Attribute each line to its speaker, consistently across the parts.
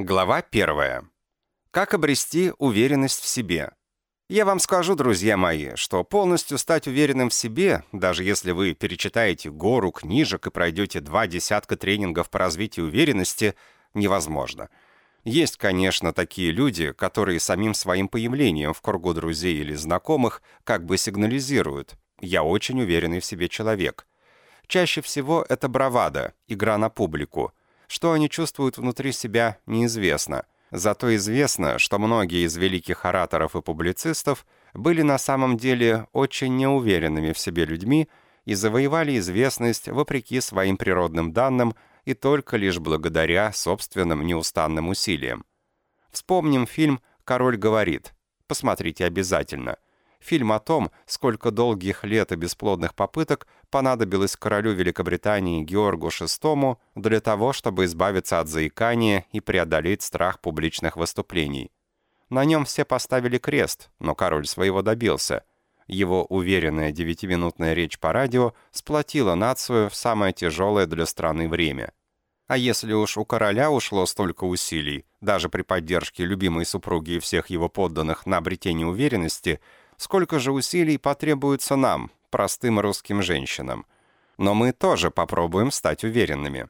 Speaker 1: Глава первая. Как обрести уверенность в себе? Я вам скажу, друзья мои, что полностью стать уверенным в себе, даже если вы перечитаете гору книжек и пройдете два десятка тренингов по развитию уверенности, невозможно. Есть, конечно, такие люди, которые самим своим появлением в кругу друзей или знакомых как бы сигнализируют «я очень уверенный в себе человек». Чаще всего это бравада, игра на публику – что они чувствуют внутри себя, неизвестно. Зато известно, что многие из великих ораторов и публицистов были на самом деле очень неуверенными в себе людьми и завоевали известность вопреки своим природным данным и только лишь благодаря собственным неустанным усилиям. Вспомним фильм «Король говорит». Посмотрите обязательно – Фильм о том, сколько долгих лет и бесплодных попыток понадобилось королю Великобритании Георгу VI для того, чтобы избавиться от заикания и преодолеть страх публичных выступлений. На нем все поставили крест, но король своего добился. Его уверенная девятиминутная речь по радио сплотила нацию в самое тяжелое для страны время. А если уж у короля ушло столько усилий, даже при поддержке любимой супруги и всех его подданных на обретение уверенности – сколько же усилий потребуется нам, простым русским женщинам. Но мы тоже попробуем стать уверенными.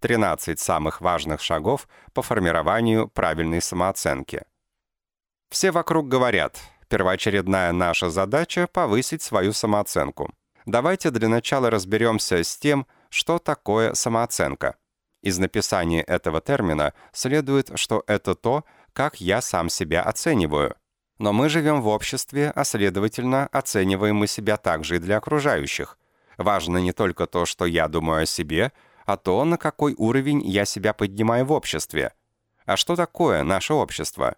Speaker 1: 13 самых важных шагов по формированию правильной самооценки. Все вокруг говорят, первоочередная наша задача – повысить свою самооценку. Давайте для начала разберемся с тем, что такое самооценка. Из написания этого термина следует, что это то, как я сам себя оцениваю – но мы живем в обществе, а следовательно, оцениваем мы себя также и для окружающих. Важно не только то, что я думаю о себе, а то, на какой уровень я себя поднимаю в обществе. А что такое наше общество?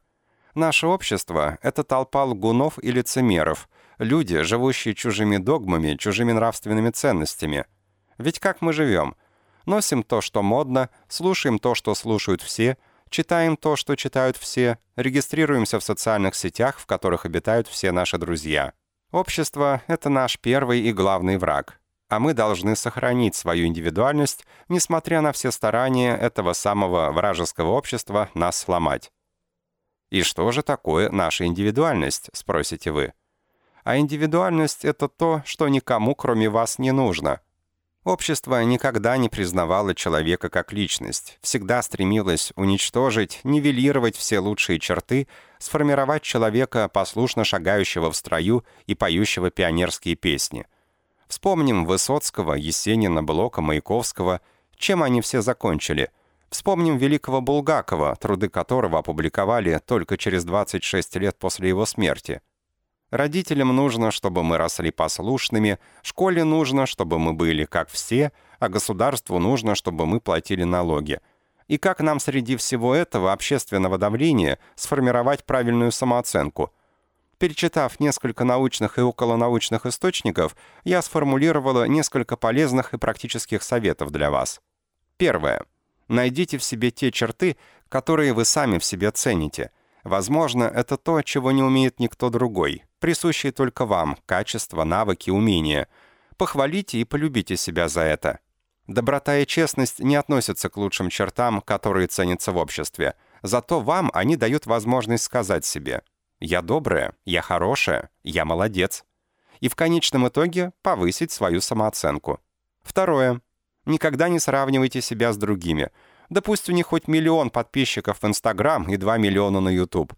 Speaker 1: Наше общество — это толпа лгунов и лицемеров, люди, живущие чужими догмами, чужими нравственными ценностями. Ведь как мы живем? Носим то, что модно, слушаем то, что слушают все — Читаем то, что читают все, регистрируемся в социальных сетях, в которых обитают все наши друзья. Общество — это наш первый и главный враг. А мы должны сохранить свою индивидуальность, несмотря на все старания этого самого вражеского общества нас сломать. «И что же такое наша индивидуальность?» — спросите вы. А индивидуальность — это то, что никому, кроме вас, не нужно — Общество никогда не признавало человека как личность, всегда стремилось уничтожить, нивелировать все лучшие черты, сформировать человека, послушно шагающего в строю и поющего пионерские песни. Вспомним Высоцкого, Есенина, Блока, Маяковского, чем они все закончили. Вспомним великого Булгакова, труды которого опубликовали только через 26 лет после его смерти – Родителям нужно, чтобы мы росли послушными, школе нужно, чтобы мы были как все, а государству нужно, чтобы мы платили налоги. И как нам среди всего этого общественного давления сформировать правильную самооценку? Перечитав несколько научных и околонаучных источников, я сформулировала несколько полезных и практических советов для вас. Первое. Найдите в себе те черты, которые вы сами в себе цените – Возможно, это то, чего не умеет никто другой, присущие только вам, качества, навыки, умения. Похвалите и полюбите себя за это. Доброта и честность не относятся к лучшим чертам, которые ценятся в обществе. Зато вам они дают возможность сказать себе «Я добрая, я хорошая, я молодец». И в конечном итоге повысить свою самооценку. Второе. Никогда не сравнивайте себя с другими – да пусть у них хоть миллион подписчиков в Инстаграм и 2 миллиона на Ютуб.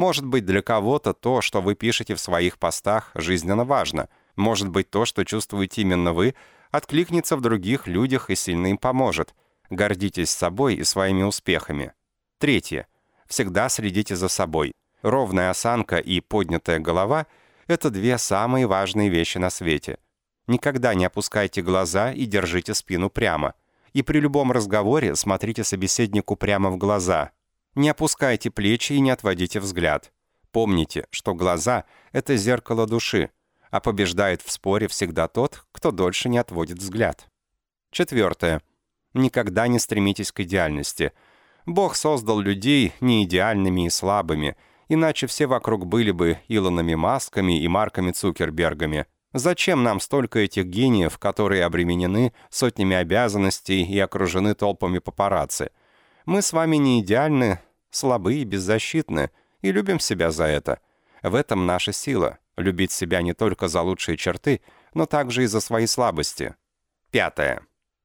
Speaker 1: Может быть, для кого-то то, что вы пишете в своих постах, жизненно важно. Может быть, то, что чувствуете именно вы, откликнется в других людях и сильно им поможет. Гордитесь собой и своими успехами. Третье. Всегда следите за собой. Ровная осанка и поднятая голова – это две самые важные вещи на свете. Никогда не опускайте глаза и держите спину прямо – и при любом разговоре смотрите собеседнику прямо в глаза. Не опускайте плечи и не отводите взгляд. Помните, что глаза — это зеркало души, а побеждает в споре всегда тот, кто дольше не отводит взгляд. Четвертое. Никогда не стремитесь к идеальности. Бог создал людей не идеальными и слабыми, иначе все вокруг были бы Илонами Масками и Марками Цукербергами — Зачем нам столько этих гениев, которые обременены сотнями обязанностей и окружены толпами папарацци? Мы с вами не идеальны, слабы и беззащитны, и любим себя за это. В этом наша сила — любить себя не только за лучшие черты, но также и за свои слабости. Пятое.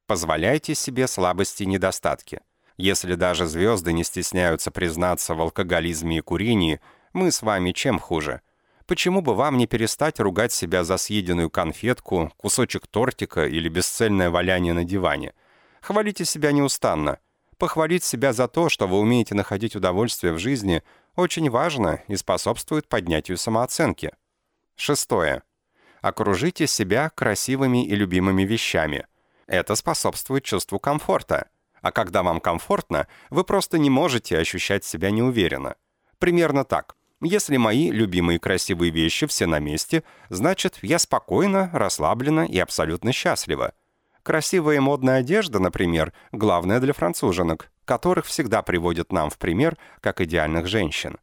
Speaker 1: Позволяйте себе слабости и недостатки. Если даже звезды не стесняются признаться в алкоголизме и курении, мы с вами чем хуже? Почему бы вам не перестать ругать себя за съеденную конфетку, кусочек тортика или бесцельное валяние на диване? Хвалите себя неустанно. Похвалить себя за то, что вы умеете находить удовольствие в жизни, очень важно и способствует поднятию самооценки. Шестое. Окружите себя красивыми и любимыми вещами. Это способствует чувству комфорта. А когда вам комфортно, вы просто не можете ощущать себя неуверенно. Примерно так. Если мои любимые красивые вещи все на месте, значит, я спокойно, расслаблена и абсолютно счастлива. Красивая и модная одежда, например, главное для француженок, которых всегда приводят нам в пример как идеальных женщин.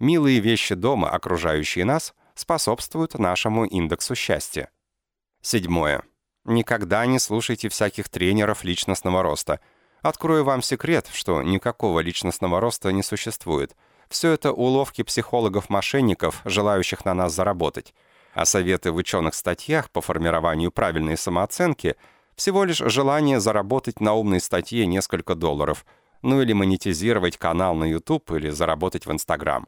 Speaker 1: Милые вещи дома, окружающие нас, способствуют нашему индексу счастья. Седьмое. Никогда не слушайте всяких тренеров личностного роста. Открою вам секрет, что никакого личностного роста не существует. Все это уловки психологов-мошенников, желающих на нас заработать. А советы в ученых статьях по формированию правильной самооценки – всего лишь желание заработать на умной статье несколько долларов, ну или монетизировать канал на YouTube или заработать в Instagram.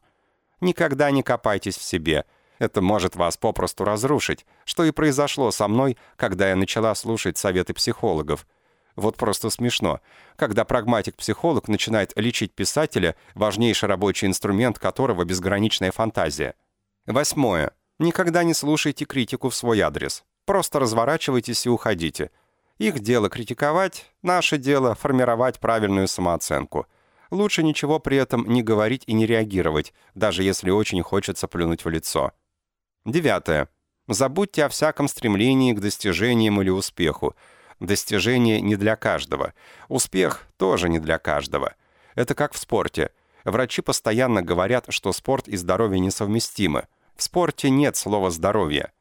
Speaker 1: Никогда не копайтесь в себе. Это может вас попросту разрушить, что и произошло со мной, когда я начала слушать советы психологов. Вот просто смешно. Когда прагматик-психолог начинает лечить писателя, важнейший рабочий инструмент которого безграничная фантазия. Восьмое. Никогда не слушайте критику в свой адрес. Просто разворачивайтесь и уходите. Их дело критиковать, наше дело формировать правильную самооценку. Лучше ничего при этом не говорить и не реагировать, даже если очень хочется плюнуть в лицо. Девятое. Забудьте о всяком стремлении к достижениям или успеху. Достижение не для каждого. Успех тоже не для каждого. Это как в спорте. Врачи постоянно говорят, что спорт и здоровье несовместимы. В спорте нет слова «здоровье».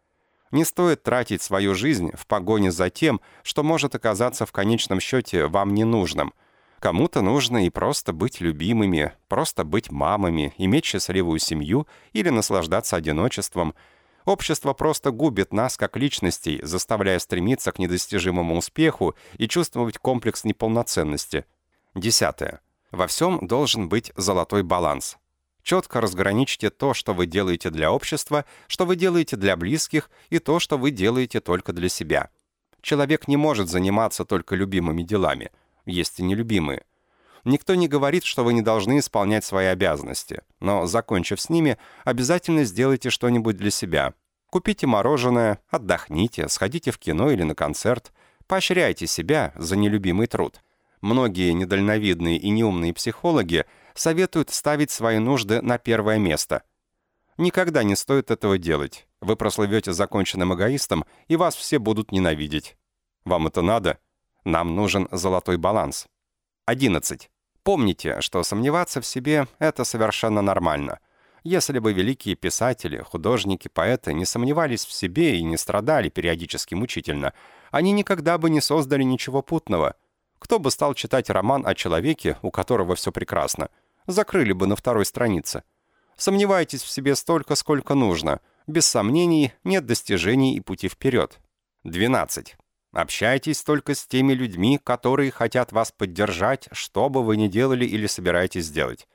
Speaker 1: Не стоит тратить свою жизнь в погоне за тем, что может оказаться в конечном счете вам ненужным. Кому-то нужно и просто быть любимыми, просто быть мамами, иметь счастливую семью или наслаждаться одиночеством. Общество просто губит нас как личностей, заставляя стремиться к недостижимому успеху и чувствовать комплекс неполноценности. Десятое. Во всем должен быть золотой баланс. Четко разграничьте то, что вы делаете для общества, что вы делаете для близких и то, что вы делаете только для себя. Человек не может заниматься только любимыми делами. Есть и нелюбимые. Никто не говорит, что вы не должны исполнять свои обязанности, но, закончив с ними, обязательно сделайте что-нибудь для себя. Купите мороженое, отдохните, сходите в кино или на концерт. Поощряйте себя за нелюбимый труд. Многие недальновидные и неумные психологи советуют ставить свои нужды на первое место. Никогда не стоит этого делать. Вы прослывете законченным эгоистом, и вас все будут ненавидеть. Вам это надо? Нам нужен золотой баланс. 11. Помните, что сомневаться в себе – это совершенно нормально. Если бы великие писатели, художники, поэты не сомневались в себе и не страдали периодически мучительно, они никогда бы не создали ничего путного. Кто бы стал читать роман о человеке, у которого все прекрасно – закрыли бы на второй странице. Сомневайтесь в себе столько, сколько нужно. Без сомнений, нет достижений и пути вперед. 12. Общайтесь только с теми людьми, которые хотят вас поддержать, что бы вы ни делали или собираетесь сделать.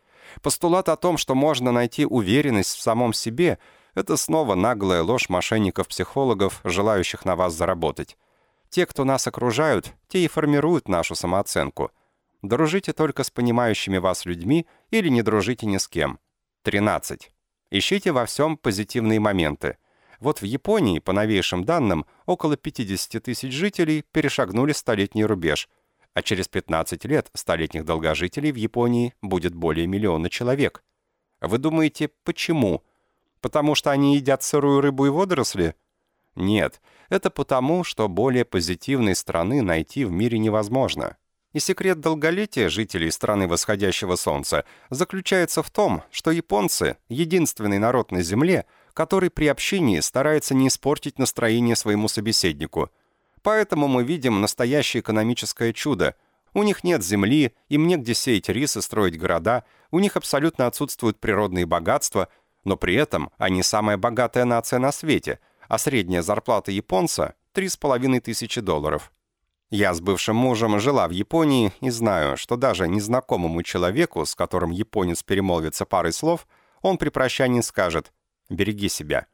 Speaker 1: Постулат о том, что можно найти уверенность в самом себе, это снова наглая ложь мошенников-психологов, желающих на вас заработать. Те, кто нас окружают, те и формируют нашу самооценку – Дружите только с понимающими вас людьми или не дружите ни с кем. 13. Ищите во всем позитивные моменты. Вот в Японии, по новейшим данным, около 50 тысяч жителей перешагнули столетний рубеж, а через 15 лет столетних долгожителей в Японии будет более миллиона человек. Вы думаете, почему? Потому что они едят сырую рыбу и водоросли? Нет, это потому, что более позитивной страны найти в мире невозможно. И секрет долголетия жителей страны восходящего солнца заключается в том, что японцы — единственный народ на Земле, который при общении старается не испортить настроение своему собеседнику. Поэтому мы видим настоящее экономическое чудо. У них нет земли, им негде сеять рис и строить города, у них абсолютно отсутствуют природные богатства, но при этом они самая богатая нация на свете, а средняя зарплата японца – 3,5 тысячи долларов. Я с бывшим мужем жила в Японии и знаю, что даже незнакомому человеку, с которым японец перемолвится парой слов, он при прощании скажет «береги себя».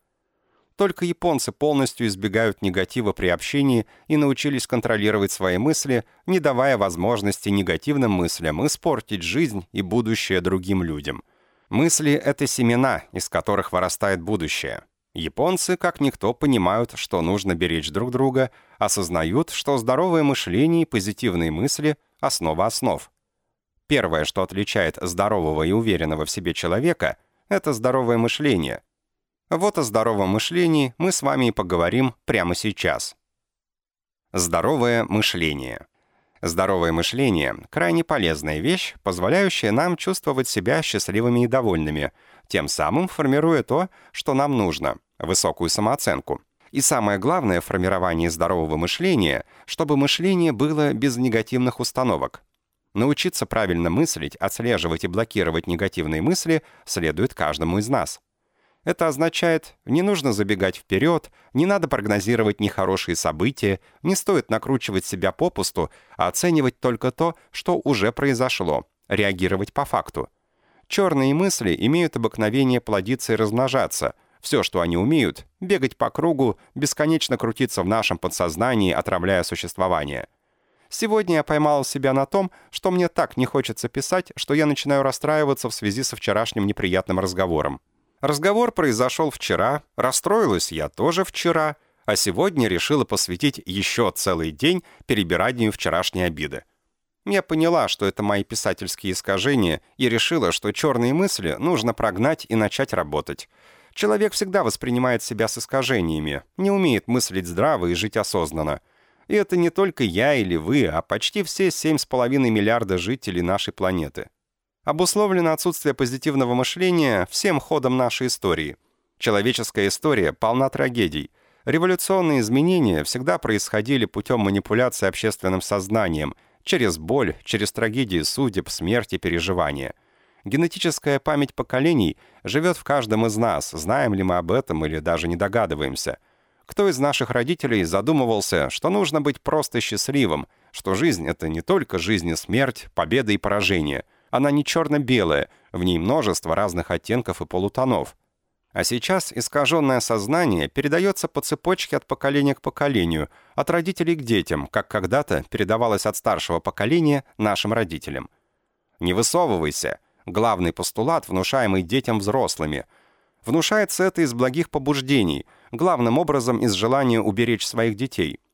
Speaker 1: Только японцы полностью избегают негатива при общении и научились контролировать свои мысли, не давая возможности негативным мыслям испортить жизнь и будущее другим людям. Мысли — это семена, из которых вырастает будущее. Японцы, как никто, понимают, что нужно беречь друг друга, осознают, что здоровое мышление и позитивные мысли — основа основ. Первое, что отличает здорового и уверенного в себе человека, это здоровое мышление. Вот о здоровом мышлении мы с вами и поговорим прямо сейчас. Здоровое мышление. Здоровое мышление – крайне полезная вещь, позволяющая нам чувствовать себя счастливыми и довольными, тем самым формируя то, что нам нужно – высокую самооценку. И самое главное в формировании здорового мышления, чтобы мышление было без негативных установок. Научиться правильно мыслить, отслеживать и блокировать негативные мысли следует каждому из нас. Это означает, не нужно забегать вперед, не надо прогнозировать нехорошие события, не стоит накручивать себя попусту, а оценивать только то, что уже произошло, реагировать по факту. Черные мысли имеют обыкновение плодиться и размножаться. Все, что они умеют — бегать по кругу, бесконечно крутиться в нашем подсознании, отравляя существование. Сегодня я поймал себя на том, что мне так не хочется писать, что я начинаю расстраиваться в связи со вчерашним неприятным разговором. Разговор произошел вчера, расстроилась я тоже вчера, а сегодня решила посвятить еще целый день перебиранию вчерашней обиды. Я поняла, что это мои писательские искажения, и решила, что черные мысли нужно прогнать и начать работать. Человек всегда воспринимает себя с искажениями, не умеет мыслить здраво и жить осознанно. И это не только я или вы, а почти все 7,5 миллиарда жителей нашей планеты обусловлено отсутствие позитивного мышления всем ходом нашей истории. Человеческая история полна трагедий. Революционные изменения всегда происходили путем манипуляции общественным сознанием, через боль, через трагедии судеб, смерть и переживания. Генетическая память поколений живет в каждом из нас, знаем ли мы об этом или даже не догадываемся. Кто из наших родителей задумывался, что нужно быть просто счастливым, что жизнь — это не только жизнь и смерть, победа и поражение — она не черно-белая, в ней множество разных оттенков и полутонов. А сейчас искаженное сознание передается по цепочке от поколения к поколению, от родителей к детям, как когда-то передавалось от старшего поколения нашим родителям. «Не высовывайся» — главный постулат, внушаемый детям взрослыми. Внушается это из благих побуждений, главным образом из желания уберечь своих детей —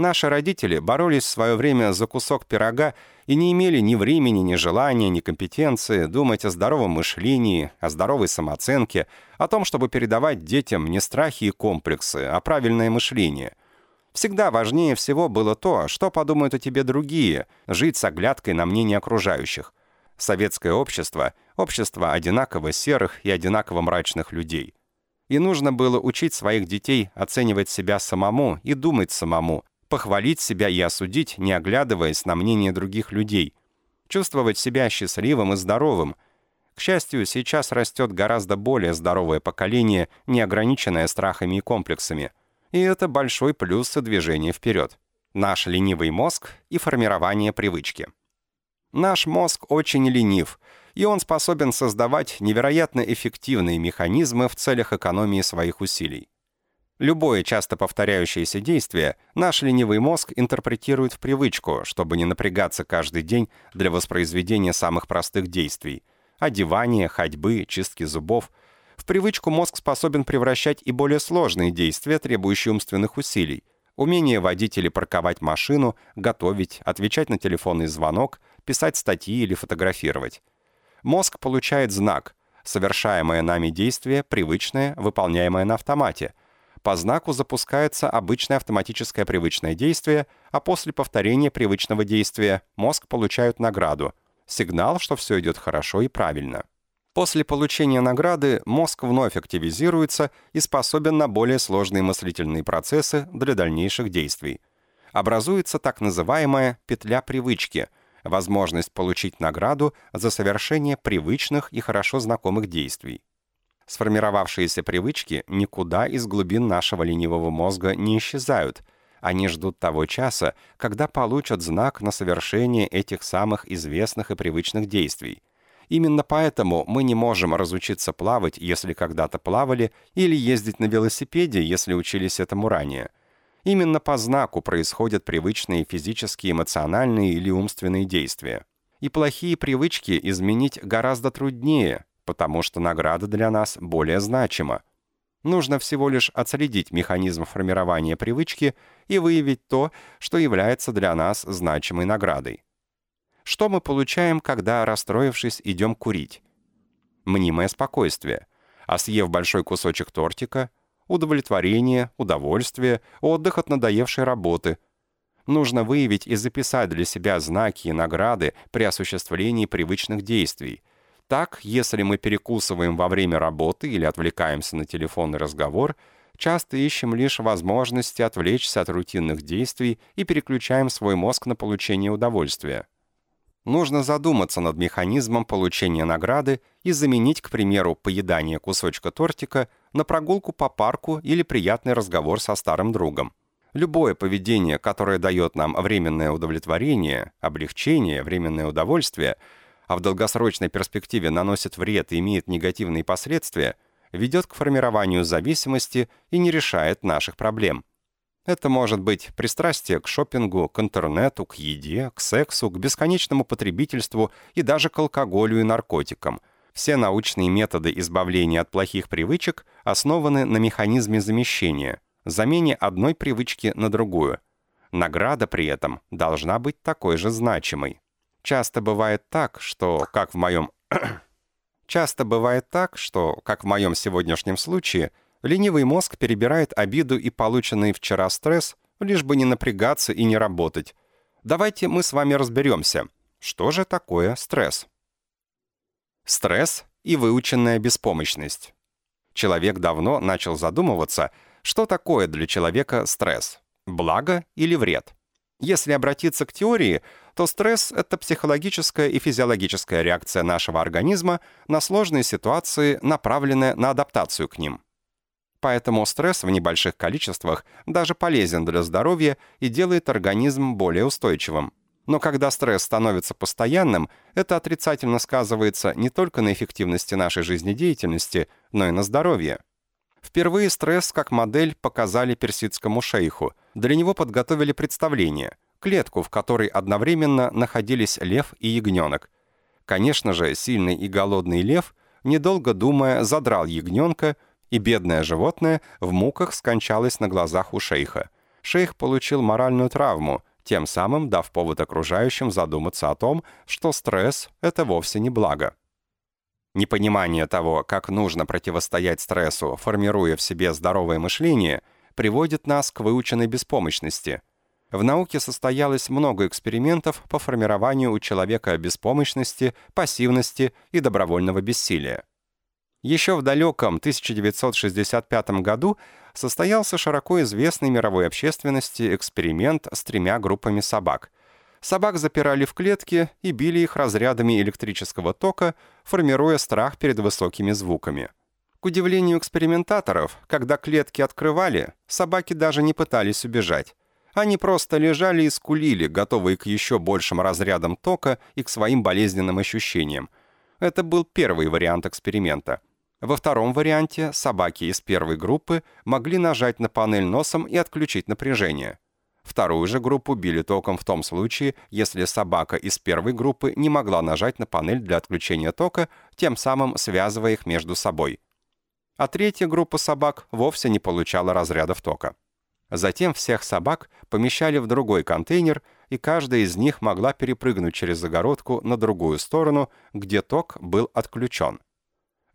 Speaker 1: Наши родители боролись в свое время за кусок пирога и не имели ни времени, ни желания, ни компетенции думать о здоровом мышлении, о здоровой самооценке, о том, чтобы передавать детям не страхи и комплексы, а правильное мышление. Всегда важнее всего было то, что подумают о тебе другие, жить с оглядкой на мнение окружающих. Советское общество — общество одинаково серых и одинаково мрачных людей. И нужно было учить своих детей оценивать себя самому и думать самому, похвалить себя и осудить, не оглядываясь на мнение других людей, чувствовать себя счастливым и здоровым. К счастью, сейчас растет гораздо более здоровое поколение, не ограниченное страхами и комплексами. И это большой плюс и движение вперед. Наш ленивый мозг и формирование привычки. Наш мозг очень ленив, и он способен создавать невероятно эффективные механизмы в целях экономии своих усилий. Любое часто повторяющееся действие наш ленивый мозг интерпретирует в привычку, чтобы не напрягаться каждый день для воспроизведения самых простых действий – одевания, ходьбы, чистки зубов. В привычку мозг способен превращать и более сложные действия, требующие умственных усилий. Умение водить или парковать машину, готовить, отвечать на телефонный звонок, писать статьи или фотографировать. Мозг получает знак – совершаемое нами действие, привычное, выполняемое на автомате – по знаку запускается обычное автоматическое привычное действие, а после повторения привычного действия мозг получает награду. Сигнал, что все идет хорошо и правильно. После получения награды мозг вновь активизируется и способен на более сложные мыслительные процессы для дальнейших действий. Образуется так называемая петля привычки, возможность получить награду за совершение привычных и хорошо знакомых действий. Сформировавшиеся привычки никуда из глубин нашего ленивого мозга не исчезают. Они ждут того часа, когда получат знак на совершение этих самых известных и привычных действий. Именно поэтому мы не можем разучиться плавать, если когда-то плавали, или ездить на велосипеде, если учились этому ранее. Именно по знаку происходят привычные физические, эмоциональные или умственные действия. И плохие привычки изменить гораздо труднее, потому что награда для нас более значима. Нужно всего лишь отследить механизм формирования привычки и выявить то, что является для нас значимой наградой. Что мы получаем, когда, расстроившись, идем курить? Мнимое спокойствие. А съев большой кусочек тортика – удовлетворение, удовольствие, отдых от надоевшей работы. Нужно выявить и записать для себя знаки и награды при осуществлении привычных действий – так, если мы перекусываем во время работы или отвлекаемся на телефонный разговор, часто ищем лишь возможности отвлечься от рутинных действий и переключаем свой мозг на получение удовольствия. Нужно задуматься над механизмом получения награды и заменить, к примеру, поедание кусочка тортика на прогулку по парку или приятный разговор со старым другом. Любое поведение, которое дает нам временное удовлетворение, облегчение, временное удовольствие – а в долгосрочной перспективе наносит вред и имеет негативные последствия, ведет к формированию зависимости и не решает наших проблем. Это может быть пристрастие к шопингу, к интернету, к еде, к сексу, к бесконечному потребительству и даже к алкоголю и наркотикам. Все научные методы избавления от плохих привычек основаны на механизме замещения, замене одной привычки на другую. Награда при этом должна быть такой же значимой. Часто бывает так, что, как в моем... Часто бывает так, что, как в моем сегодняшнем случае, ленивый мозг перебирает обиду и полученный вчера стресс, лишь бы не напрягаться и не работать. Давайте мы с вами разберемся, что же такое стресс. Стресс и выученная беспомощность. Человек давно начал задумываться, что такое для человека стресс – благо или вред. Если обратиться к теории, то стресс – это психологическая и физиологическая реакция нашего организма на сложные ситуации, направленная на адаптацию к ним. Поэтому стресс в небольших количествах даже полезен для здоровья и делает организм более устойчивым. Но когда стресс становится постоянным, это отрицательно сказывается не только на эффективности нашей жизнедеятельности, но и на здоровье. Впервые стресс как модель показали персидскому шейху. Для него подготовили представление – клетку, в которой одновременно находились лев и ягненок. Конечно же, сильный и голодный лев, недолго думая, задрал ягненка, и бедное животное в муках скончалось на глазах у шейха. Шейх получил моральную травму, тем самым дав повод окружающим задуматься о том, что стресс – это вовсе не благо. Непонимание того, как нужно противостоять стрессу, формируя в себе здоровое мышление, приводит нас к выученной беспомощности – в науке состоялось много экспериментов по формированию у человека беспомощности, пассивности и добровольного бессилия. Еще в далеком 1965 году состоялся широко известный мировой общественности эксперимент с тремя группами собак. Собак запирали в клетке и били их разрядами электрического тока, формируя страх перед высокими звуками. К удивлению экспериментаторов, когда клетки открывали, собаки даже не пытались убежать. Они просто лежали и скулили, готовые к еще большим разрядам тока и к своим болезненным ощущениям. Это был первый вариант эксперимента. Во втором варианте собаки из первой группы могли нажать на панель носом и отключить напряжение. Вторую же группу били током в том случае, если собака из первой группы не могла нажать на панель для отключения тока, тем самым связывая их между собой. А третья группа собак вовсе не получала разрядов тока. Затем всех собак помещали в другой контейнер, и каждая из них могла перепрыгнуть через загородку на другую сторону, где ток был отключен.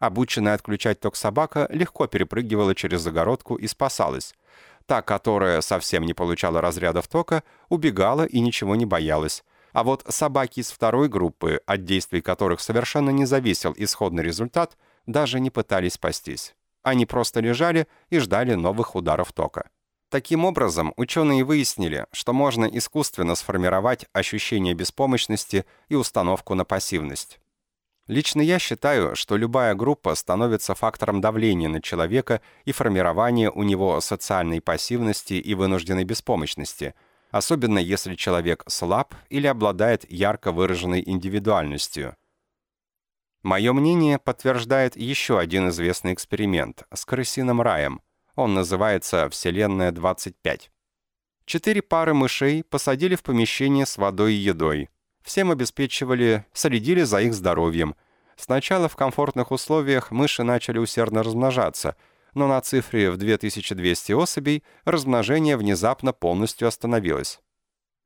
Speaker 1: Обученная отключать ток собака легко перепрыгивала через загородку и спасалась. Та, которая совсем не получала разрядов тока, убегала и ничего не боялась. А вот собаки из второй группы, от действий которых совершенно не зависел исходный результат, даже не пытались спастись. Они просто лежали и ждали новых ударов тока. Таким образом, ученые выяснили, что можно искусственно сформировать ощущение беспомощности и установку на пассивность. Лично я считаю, что любая группа становится фактором давления на человека и формирования у него социальной пассивности и вынужденной беспомощности, особенно если человек слаб или обладает ярко выраженной индивидуальностью. Мое мнение подтверждает еще один известный эксперимент с крысиным раем. Он называется «Вселенная-25». Четыре пары мышей посадили в помещение с водой и едой – Всем обеспечивали, следили за их здоровьем. Сначала в комфортных условиях мыши начали усердно размножаться, но на цифре в 2200 особей размножение внезапно полностью остановилось.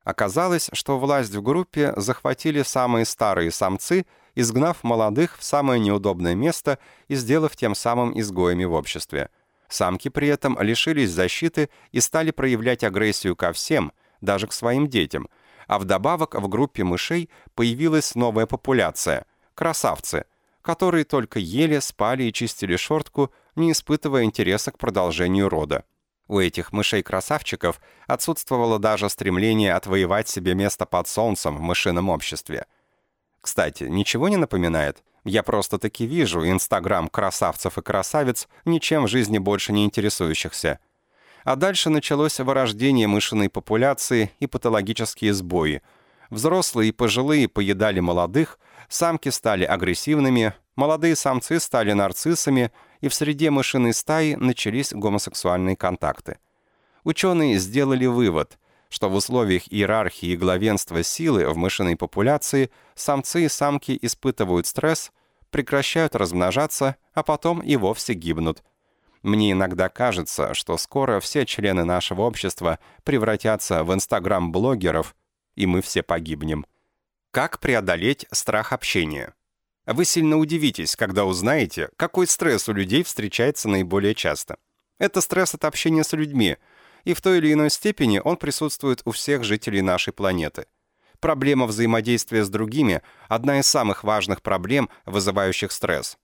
Speaker 1: Оказалось, что власть в группе захватили самые старые самцы, изгнав молодых в самое неудобное место и сделав тем самым изгоями в обществе. Самки при этом лишились защиты и стали проявлять агрессию ко всем, даже к своим детям – а вдобавок в группе мышей появилась новая популяция – красавцы, которые только ели, спали и чистили шортку, не испытывая интереса к продолжению рода. У этих мышей-красавчиков отсутствовало даже стремление отвоевать себе место под солнцем в мышином обществе. Кстати, ничего не напоминает? Я просто-таки вижу инстаграм красавцев и красавиц, ничем в жизни больше не интересующихся – а дальше началось вырождение мышиной популяции и патологические сбои. Взрослые и пожилые поедали молодых, самки стали агрессивными, молодые самцы стали нарциссами, и в среде мышиной стаи начались гомосексуальные контакты. Ученые сделали вывод, что в условиях иерархии и главенства силы в мышиной популяции самцы и самки испытывают стресс, прекращают размножаться, а потом и вовсе гибнут – мне иногда кажется, что скоро все члены нашего общества превратятся в инстаграм-блогеров, и мы все погибнем. Как преодолеть страх общения? Вы сильно удивитесь, когда узнаете, какой стресс у людей встречается наиболее часто. Это стресс от общения с людьми, и в той или иной степени он присутствует у всех жителей нашей планеты. Проблема взаимодействия с другими – одна из самых важных проблем, вызывающих стресс.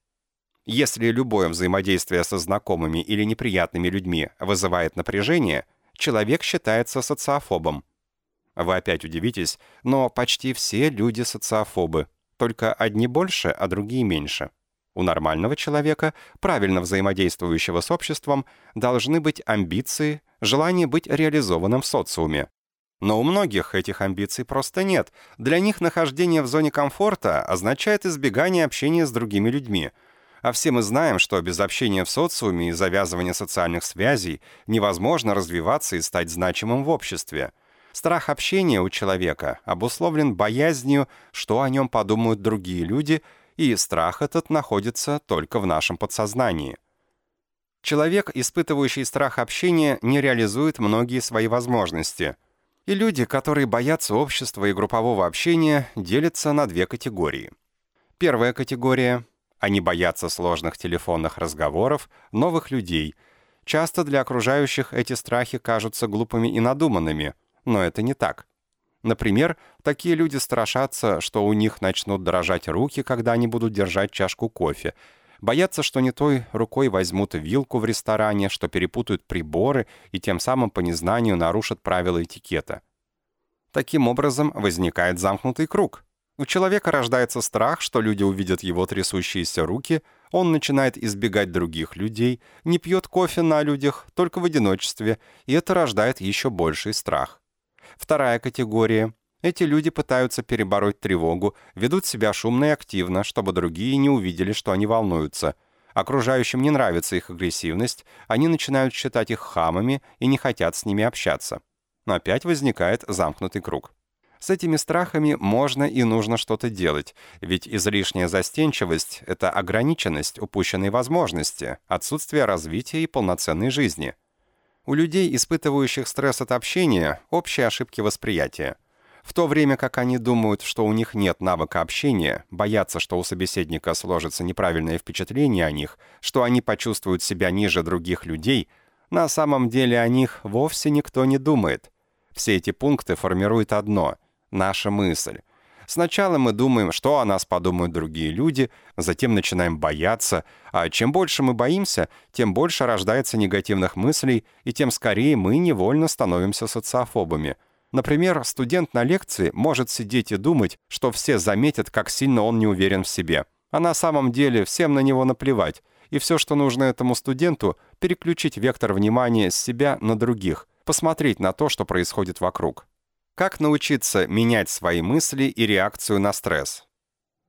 Speaker 1: Если любое взаимодействие со знакомыми или неприятными людьми вызывает напряжение, человек считается социофобом. Вы опять удивитесь, но почти все люди социофобы, только одни больше, а другие меньше. У нормального человека, правильно взаимодействующего с обществом, должны быть амбиции, желание быть реализованным в социуме. Но у многих этих амбиций просто нет. Для них нахождение в зоне комфорта означает избегание общения с другими людьми – а все мы знаем, что без общения в социуме и завязывания социальных связей невозможно развиваться и стать значимым в обществе. Страх общения у человека обусловлен боязнью, что о нем подумают другие люди, и страх этот находится только в нашем подсознании. Человек, испытывающий страх общения, не реализует многие свои возможности. И люди, которые боятся общества и группового общения, делятся на две категории. Первая категория они боятся сложных телефонных разговоров, новых людей. Часто для окружающих эти страхи кажутся глупыми и надуманными, но это не так. Например, такие люди страшатся, что у них начнут дрожать руки, когда они будут держать чашку кофе, боятся, что не той рукой возьмут вилку в ресторане, что перепутают приборы и тем самым по незнанию нарушат правила этикета. Таким образом возникает замкнутый круг. У человека рождается страх, что люди увидят его трясущиеся руки, он начинает избегать других людей, не пьет кофе на людях, только в одиночестве, и это рождает еще больший страх. Вторая категория. Эти люди пытаются перебороть тревогу, ведут себя шумно и активно, чтобы другие не увидели, что они волнуются. Окружающим не нравится их агрессивность, они начинают считать их хамами и не хотят с ними общаться. Опять возникает замкнутый круг. С этими страхами можно и нужно что-то делать, ведь излишняя застенчивость — это ограниченность упущенной возможности, отсутствие развития и полноценной жизни. У людей, испытывающих стресс от общения, общие ошибки восприятия. В то время как они думают, что у них нет навыка общения, боятся, что у собеседника сложится неправильное впечатление о них, что они почувствуют себя ниже других людей, на самом деле о них вовсе никто не думает. Все эти пункты формируют одно — наша мысль. Сначала мы думаем, что о нас подумают другие люди, затем начинаем бояться, а чем больше мы боимся, тем больше рождается негативных мыслей, и тем скорее мы невольно становимся социофобами. Например, студент на лекции может сидеть и думать, что все заметят, как сильно он не уверен в себе. А на самом деле всем на него наплевать, и все, что нужно этому студенту, переключить вектор внимания с себя на других, посмотреть на то, что происходит вокруг. Как научиться менять свои мысли и реакцию на стресс?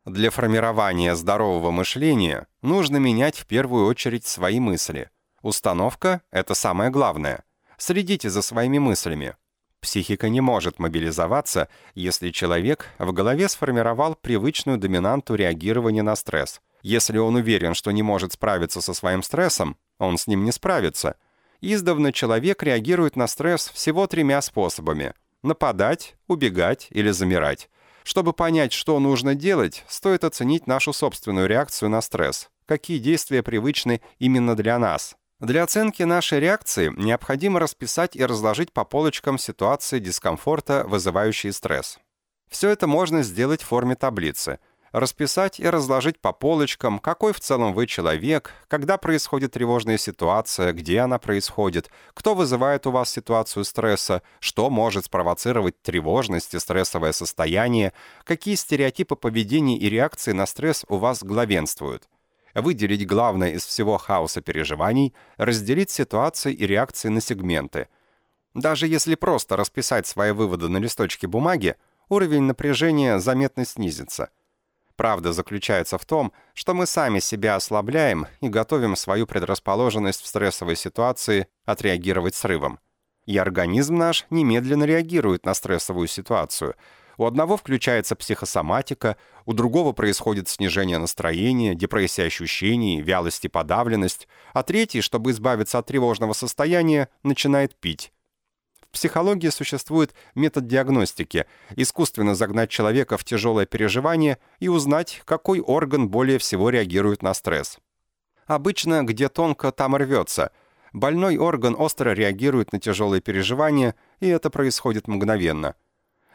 Speaker 1: Для формирования здорового мышления нужно менять в первую очередь свои мысли. Установка – это самое главное. Следите за своими мыслями. Психика не может мобилизоваться, если человек в голове сформировал привычную доминанту реагирования на стресс. Если он уверен, что не может справиться со своим стрессом, он с ним не справится. Издавна человек реагирует на стресс всего тремя способами – нападать, убегать или замирать. Чтобы понять, что нужно делать, стоит оценить нашу собственную реакцию на стресс. Какие действия привычны именно для нас. Для оценки нашей реакции необходимо расписать и разложить по полочкам ситуации дискомфорта, вызывающие стресс. Все это можно сделать в форме таблицы – расписать и разложить по полочкам, какой в целом вы человек, когда происходит тревожная ситуация, где она происходит, кто вызывает у вас ситуацию стресса, что может спровоцировать тревожность и стрессовое состояние, какие стереотипы поведения и реакции на стресс у вас главенствуют. Выделить главное из всего хаоса переживаний, разделить ситуации и реакции на сегменты. Даже если просто расписать свои выводы на листочке бумаги, уровень напряжения заметно снизится – Правда заключается в том, что мы сами себя ослабляем и готовим свою предрасположенность в стрессовой ситуации отреагировать срывом. И организм наш немедленно реагирует на стрессовую ситуацию. У одного включается психосоматика, у другого происходит снижение настроения, депрессия ощущений, вялость и подавленность, а третий, чтобы избавиться от тревожного состояния, начинает пить психологии существует метод диагностики – искусственно загнать человека в тяжелое переживание и узнать, какой орган более всего реагирует на стресс. Обычно, где тонко, там рвется. Больной орган остро реагирует на тяжелые переживания, и это происходит мгновенно.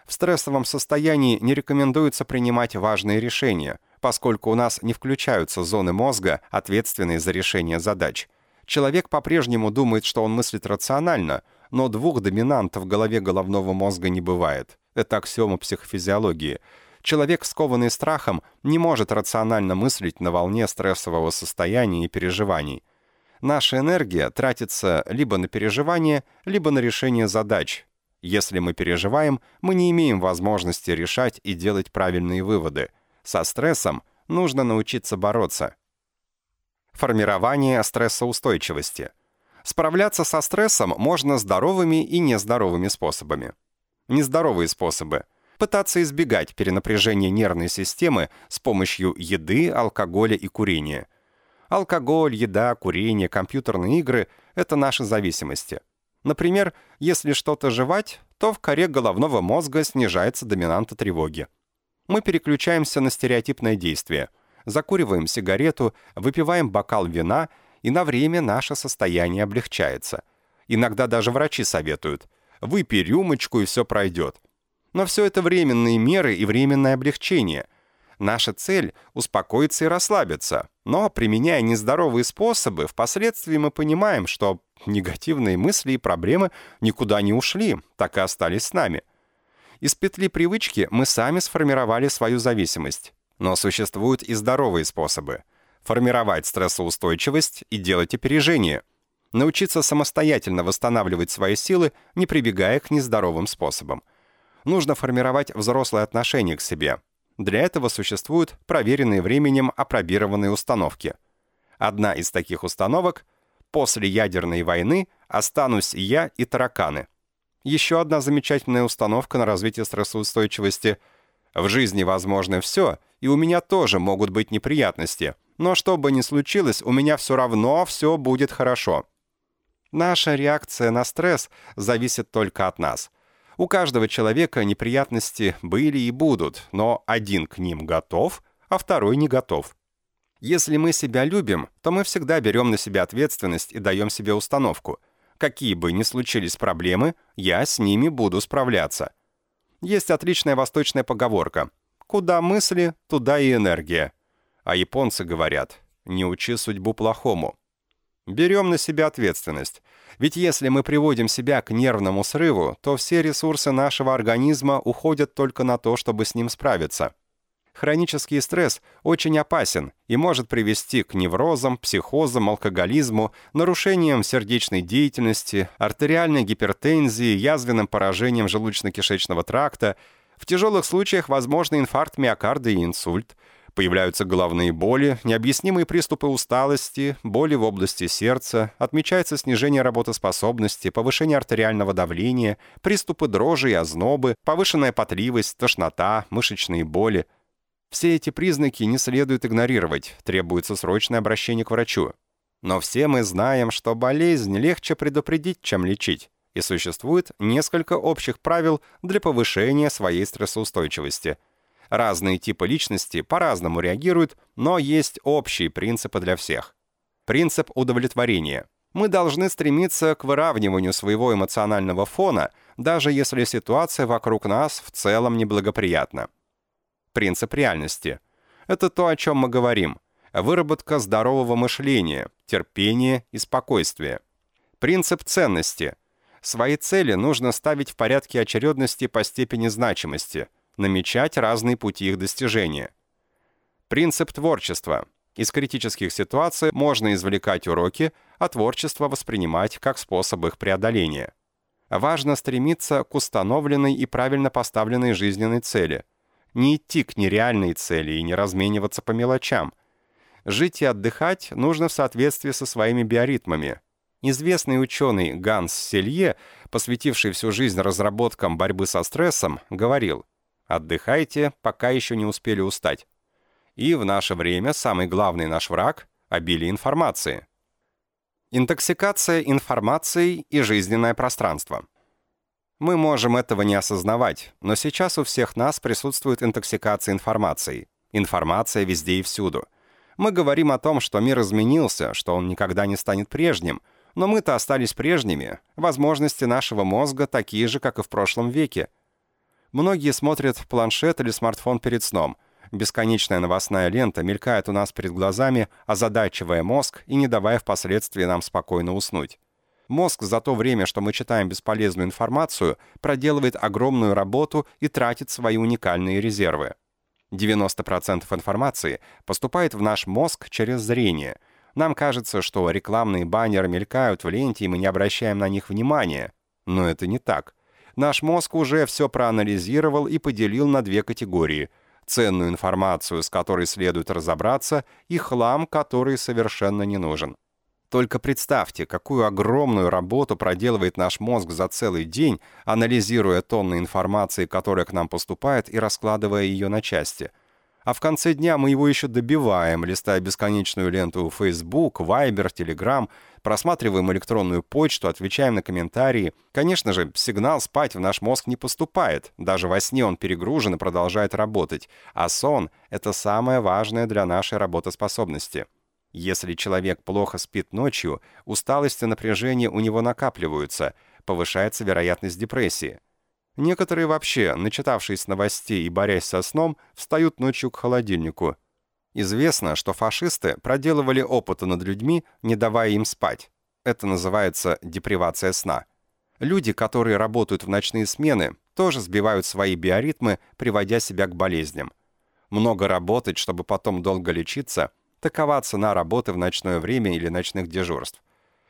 Speaker 1: В стрессовом состоянии не рекомендуется принимать важные решения, поскольку у нас не включаются зоны мозга, ответственные за решение задач. Человек по-прежнему думает, что он мыслит рационально – но двух доминантов в голове головного мозга не бывает. Это аксиома психофизиологии. Человек, скованный страхом, не может рационально мыслить на волне стрессового состояния и переживаний. Наша энергия тратится либо на переживание, либо на решение задач. Если мы переживаем, мы не имеем возможности решать и делать правильные выводы. Со стрессом нужно научиться бороться. Формирование стрессоустойчивости – Справляться со стрессом можно здоровыми и нездоровыми способами. Нездоровые способы – пытаться избегать перенапряжения нервной системы с помощью еды, алкоголя и курения. Алкоголь, еда, курение, компьютерные игры – это наши зависимости. Например, если что-то жевать, то в коре головного мозга снижается доминанта тревоги. Мы переключаемся на стереотипное действие. Закуриваем сигарету, выпиваем бокал вина – и на время наше состояние облегчается. Иногда даже врачи советуют «выпей рюмочку, и все пройдет». Но все это временные меры и временное облегчение. Наша цель – успокоиться и расслабиться. Но, применяя нездоровые способы, впоследствии мы понимаем, что негативные мысли и проблемы никуда не ушли, так и остались с нами. Из петли привычки мы сами сформировали свою зависимость. Но существуют и здоровые способы – формировать стрессоустойчивость и делать опережение, научиться самостоятельно восстанавливать свои силы, не прибегая к нездоровым способам. Нужно формировать взрослые отношения к себе. Для этого существуют проверенные временем апробированные установки. Одна из таких установок – «После ядерной войны останусь я и тараканы». Еще одна замечательная установка на развитие стрессоустойчивости – «В жизни возможно все, и у меня тоже могут быть неприятности, но что бы ни случилось, у меня все равно все будет хорошо. Наша реакция на стресс зависит только от нас. У каждого человека неприятности были и будут, но один к ним готов, а второй не готов. Если мы себя любим, то мы всегда берем на себя ответственность и даем себе установку. Какие бы ни случились проблемы, я с ними буду справляться. Есть отличная восточная поговорка Куда мысли, туда и энергия. А японцы говорят, не учи судьбу плохому. Берем на себя ответственность. Ведь если мы приводим себя к нервному срыву, то все ресурсы нашего организма уходят только на то, чтобы с ним справиться. Хронический стресс очень опасен и может привести к неврозам, психозам, алкоголизму, нарушениям сердечной деятельности, артериальной гипертензии, язвенным поражениям желудочно-кишечного тракта. В тяжелых случаях возможны инфаркт миокарда и инсульт. Появляются головные боли, необъяснимые приступы усталости, боли в области сердца, отмечается снижение работоспособности, повышение артериального давления, приступы дрожи и ознобы, повышенная потливость, тошнота, мышечные боли – все эти признаки не следует игнорировать, требуется срочное обращение к врачу. Но все мы знаем, что болезнь легче предупредить, чем лечить, и существует несколько общих правил для повышения своей стрессоустойчивости. Разные типы личности по-разному реагируют, но есть общие принципы для всех. Принцип удовлетворения. Мы должны стремиться к выравниванию своего эмоционального фона, даже если ситуация вокруг нас в целом неблагоприятна. Принцип реальности. Это то, о чем мы говорим. Выработка здорового мышления, терпения и спокойствия. Принцип ценности. Свои цели нужно ставить в порядке очередности по степени значимости, намечать разные пути их достижения. Принцип творчества. Из критических ситуаций можно извлекать уроки, а творчество воспринимать как способ их преодоления. Важно стремиться к установленной и правильно поставленной жизненной цели – не идти к нереальной цели и не размениваться по мелочам. Жить и отдыхать нужно в соответствии со своими биоритмами. Известный ученый Ганс Селье, посвятивший всю жизнь разработкам борьбы со стрессом, говорил «Отдыхайте, пока еще не успели устать». И в наше время самый главный наш враг – обилие информации. Интоксикация информацией и жизненное пространство – мы можем этого не осознавать, но сейчас у всех нас присутствует интоксикация информацией. Информация везде и всюду. Мы говорим о том, что мир изменился, что он никогда не станет прежним, но мы-то остались прежними. Возможности нашего мозга такие же, как и в прошлом веке. Многие смотрят в планшет или смартфон перед сном. Бесконечная новостная лента мелькает у нас перед глазами, озадачивая мозг и не давая впоследствии нам спокойно уснуть. Мозг за то время, что мы читаем бесполезную информацию, проделывает огромную работу и тратит свои уникальные резервы. 90% информации поступает в наш мозг через зрение. Нам кажется, что рекламные баннеры мелькают в ленте, и мы не обращаем на них внимания. Но это не так. Наш мозг уже все проанализировал и поделил на две категории – ценную информацию, с которой следует разобраться, и хлам, который совершенно не нужен. Только представьте, какую огромную работу проделывает наш мозг за целый день, анализируя тонны информации, которая к нам поступает, и раскладывая ее на части. А в конце дня мы его еще добиваем, листая бесконечную ленту Facebook, Viber, Telegram, просматриваем электронную почту, отвечаем на комментарии. Конечно же, сигнал спать в наш мозг не поступает. Даже во сне он перегружен и продолжает работать. А сон — это самое важное для нашей работоспособности. Если человек плохо спит ночью, усталость и напряжение у него накапливаются, повышается вероятность депрессии. Некоторые вообще, начитавшись новостей и борясь со сном, встают ночью к холодильнику. Известно, что фашисты проделывали опыты над людьми, не давая им спать. Это называется депривация сна. Люди, которые работают в ночные смены, тоже сбивают свои биоритмы, приводя себя к болезням. Много работать, чтобы потом долго лечиться – Такова цена работы в ночное время или ночных дежурств.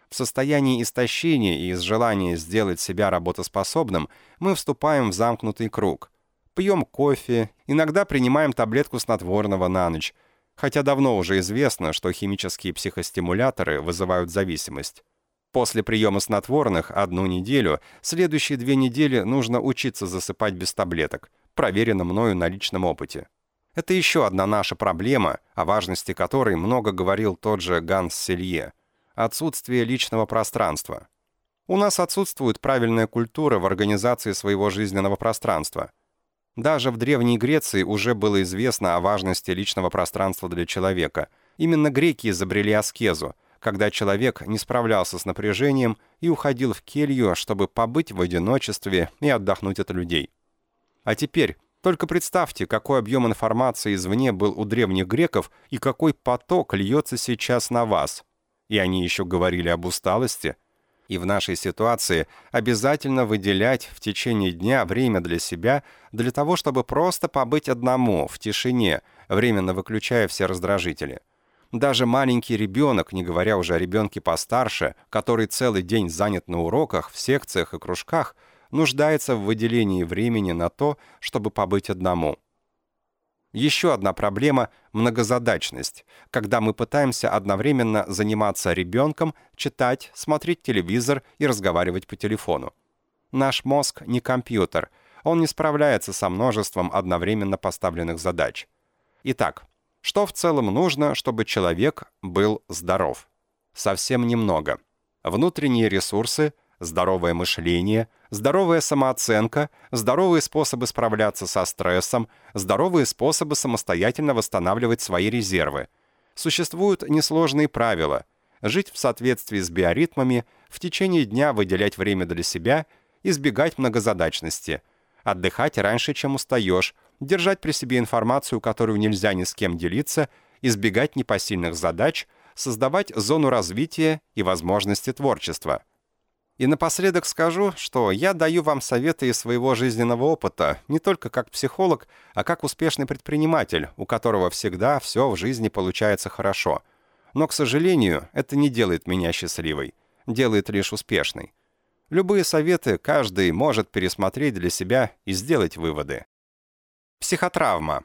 Speaker 1: В состоянии истощения и из желания сделать себя работоспособным мы вступаем в замкнутый круг. Пьем кофе, иногда принимаем таблетку снотворного на ночь, хотя давно уже известно, что химические психостимуляторы вызывают зависимость. После приема снотворных одну неделю, следующие две недели нужно учиться засыпать без таблеток, проверено мною на личном опыте. Это еще одна наша проблема, о важности которой много говорил тот же Ганс Селье. Отсутствие личного пространства. У нас отсутствует правильная культура в организации своего жизненного пространства. Даже в Древней Греции уже было известно о важности личного пространства для человека. Именно греки изобрели аскезу, когда человек не справлялся с напряжением и уходил в келью, чтобы побыть в одиночестве и отдохнуть от людей. А теперь Только представьте, какой объем информации извне был у древних греков и какой поток льется сейчас на вас. И они еще говорили об усталости. И в нашей ситуации обязательно выделять в течение дня время для себя, для того, чтобы просто побыть одному, в тишине, временно выключая все раздражители. Даже маленький ребенок, не говоря уже о ребенке постарше, который целый день занят на уроках, в секциях и кружках – нуждается в выделении времени на то, чтобы побыть одному. Еще одна проблема – многозадачность, когда мы пытаемся одновременно заниматься ребенком, читать, смотреть телевизор и разговаривать по телефону. Наш мозг не компьютер, он не справляется со множеством одновременно поставленных задач. Итак, что в целом нужно, чтобы человек был здоров? Совсем немного. Внутренние ресурсы, здоровое мышление, здоровая самооценка, здоровые способы справляться со стрессом, здоровые способы самостоятельно восстанавливать свои резервы. Существуют несложные правила. Жить в соответствии с биоритмами, в течение дня выделять время для себя, избегать многозадачности, отдыхать раньше, чем устаешь, держать при себе информацию, которую нельзя ни с кем делиться, избегать непосильных задач, создавать зону развития и возможности творчества – и напоследок скажу, что я даю вам советы из своего жизненного опыта, не только как психолог, а как успешный предприниматель, у которого всегда все в жизни получается хорошо. Но, к сожалению, это не делает меня счастливой, делает лишь успешной. Любые советы каждый может пересмотреть для себя и сделать выводы. Психотравма.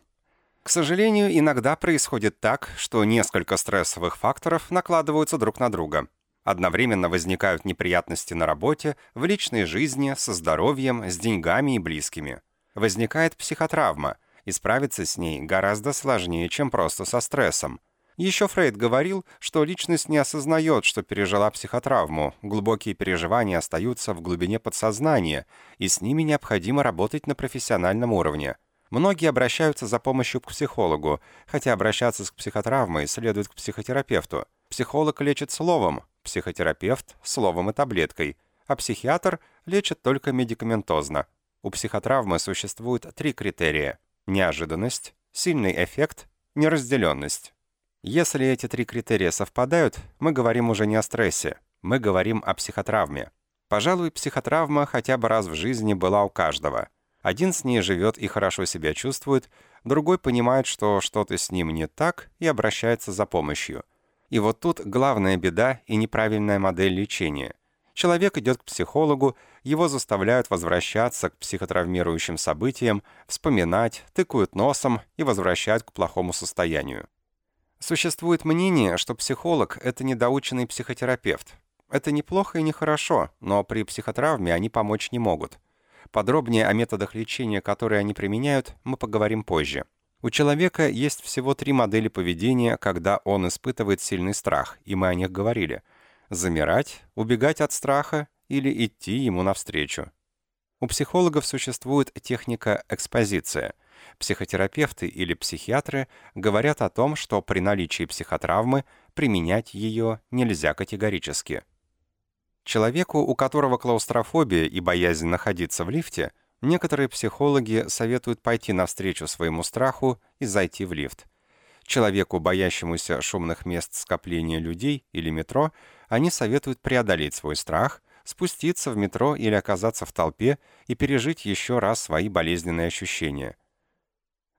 Speaker 1: К сожалению, иногда происходит так, что несколько стрессовых факторов накладываются друг на друга – Одновременно возникают неприятности на работе, в личной жизни, со здоровьем, с деньгами и близкими. Возникает психотравма, и справиться с ней гораздо сложнее, чем просто со стрессом. Еще Фрейд говорил, что личность не осознает, что пережила психотравму, глубокие переживания остаются в глубине подсознания, и с ними необходимо работать на профессиональном уровне. Многие обращаются за помощью к психологу, хотя обращаться с психотравмой следует к психотерапевту. Психолог лечит словом, психотерапевт – словом и таблеткой, а психиатр лечит только медикаментозно. У психотравмы существует три критерия – неожиданность, сильный эффект, неразделенность. Если эти три критерия совпадают, мы говорим уже не о стрессе, мы говорим о психотравме. Пожалуй, психотравма хотя бы раз в жизни была у каждого. Один с ней живет и хорошо себя чувствует, другой понимает, что что-то с ним не так и обращается за помощью – и вот тут главная беда и неправильная модель лечения. Человек идет к психологу, его заставляют возвращаться к психотравмирующим событиям, вспоминать, тыкают носом и возвращают к плохому состоянию. Существует мнение, что психолог – это недоученный психотерапевт. Это неплохо и нехорошо, но при психотравме они помочь не могут. Подробнее о методах лечения, которые они применяют, мы поговорим позже. У человека есть всего три модели поведения, когда он испытывает сильный страх, и мы о них говорили. Замирать, убегать от страха или идти ему навстречу. У психологов существует техника экспозиция. Психотерапевты или психиатры говорят о том, что при наличии психотравмы применять ее нельзя категорически. Человеку, у которого клаустрофобия и боязнь находиться в лифте – Некоторые психологи советуют пойти навстречу своему страху и зайти в лифт. Человеку, боящемуся шумных мест скопления людей или метро, они советуют преодолеть свой страх, спуститься в метро или оказаться в толпе и пережить еще раз свои болезненные ощущения.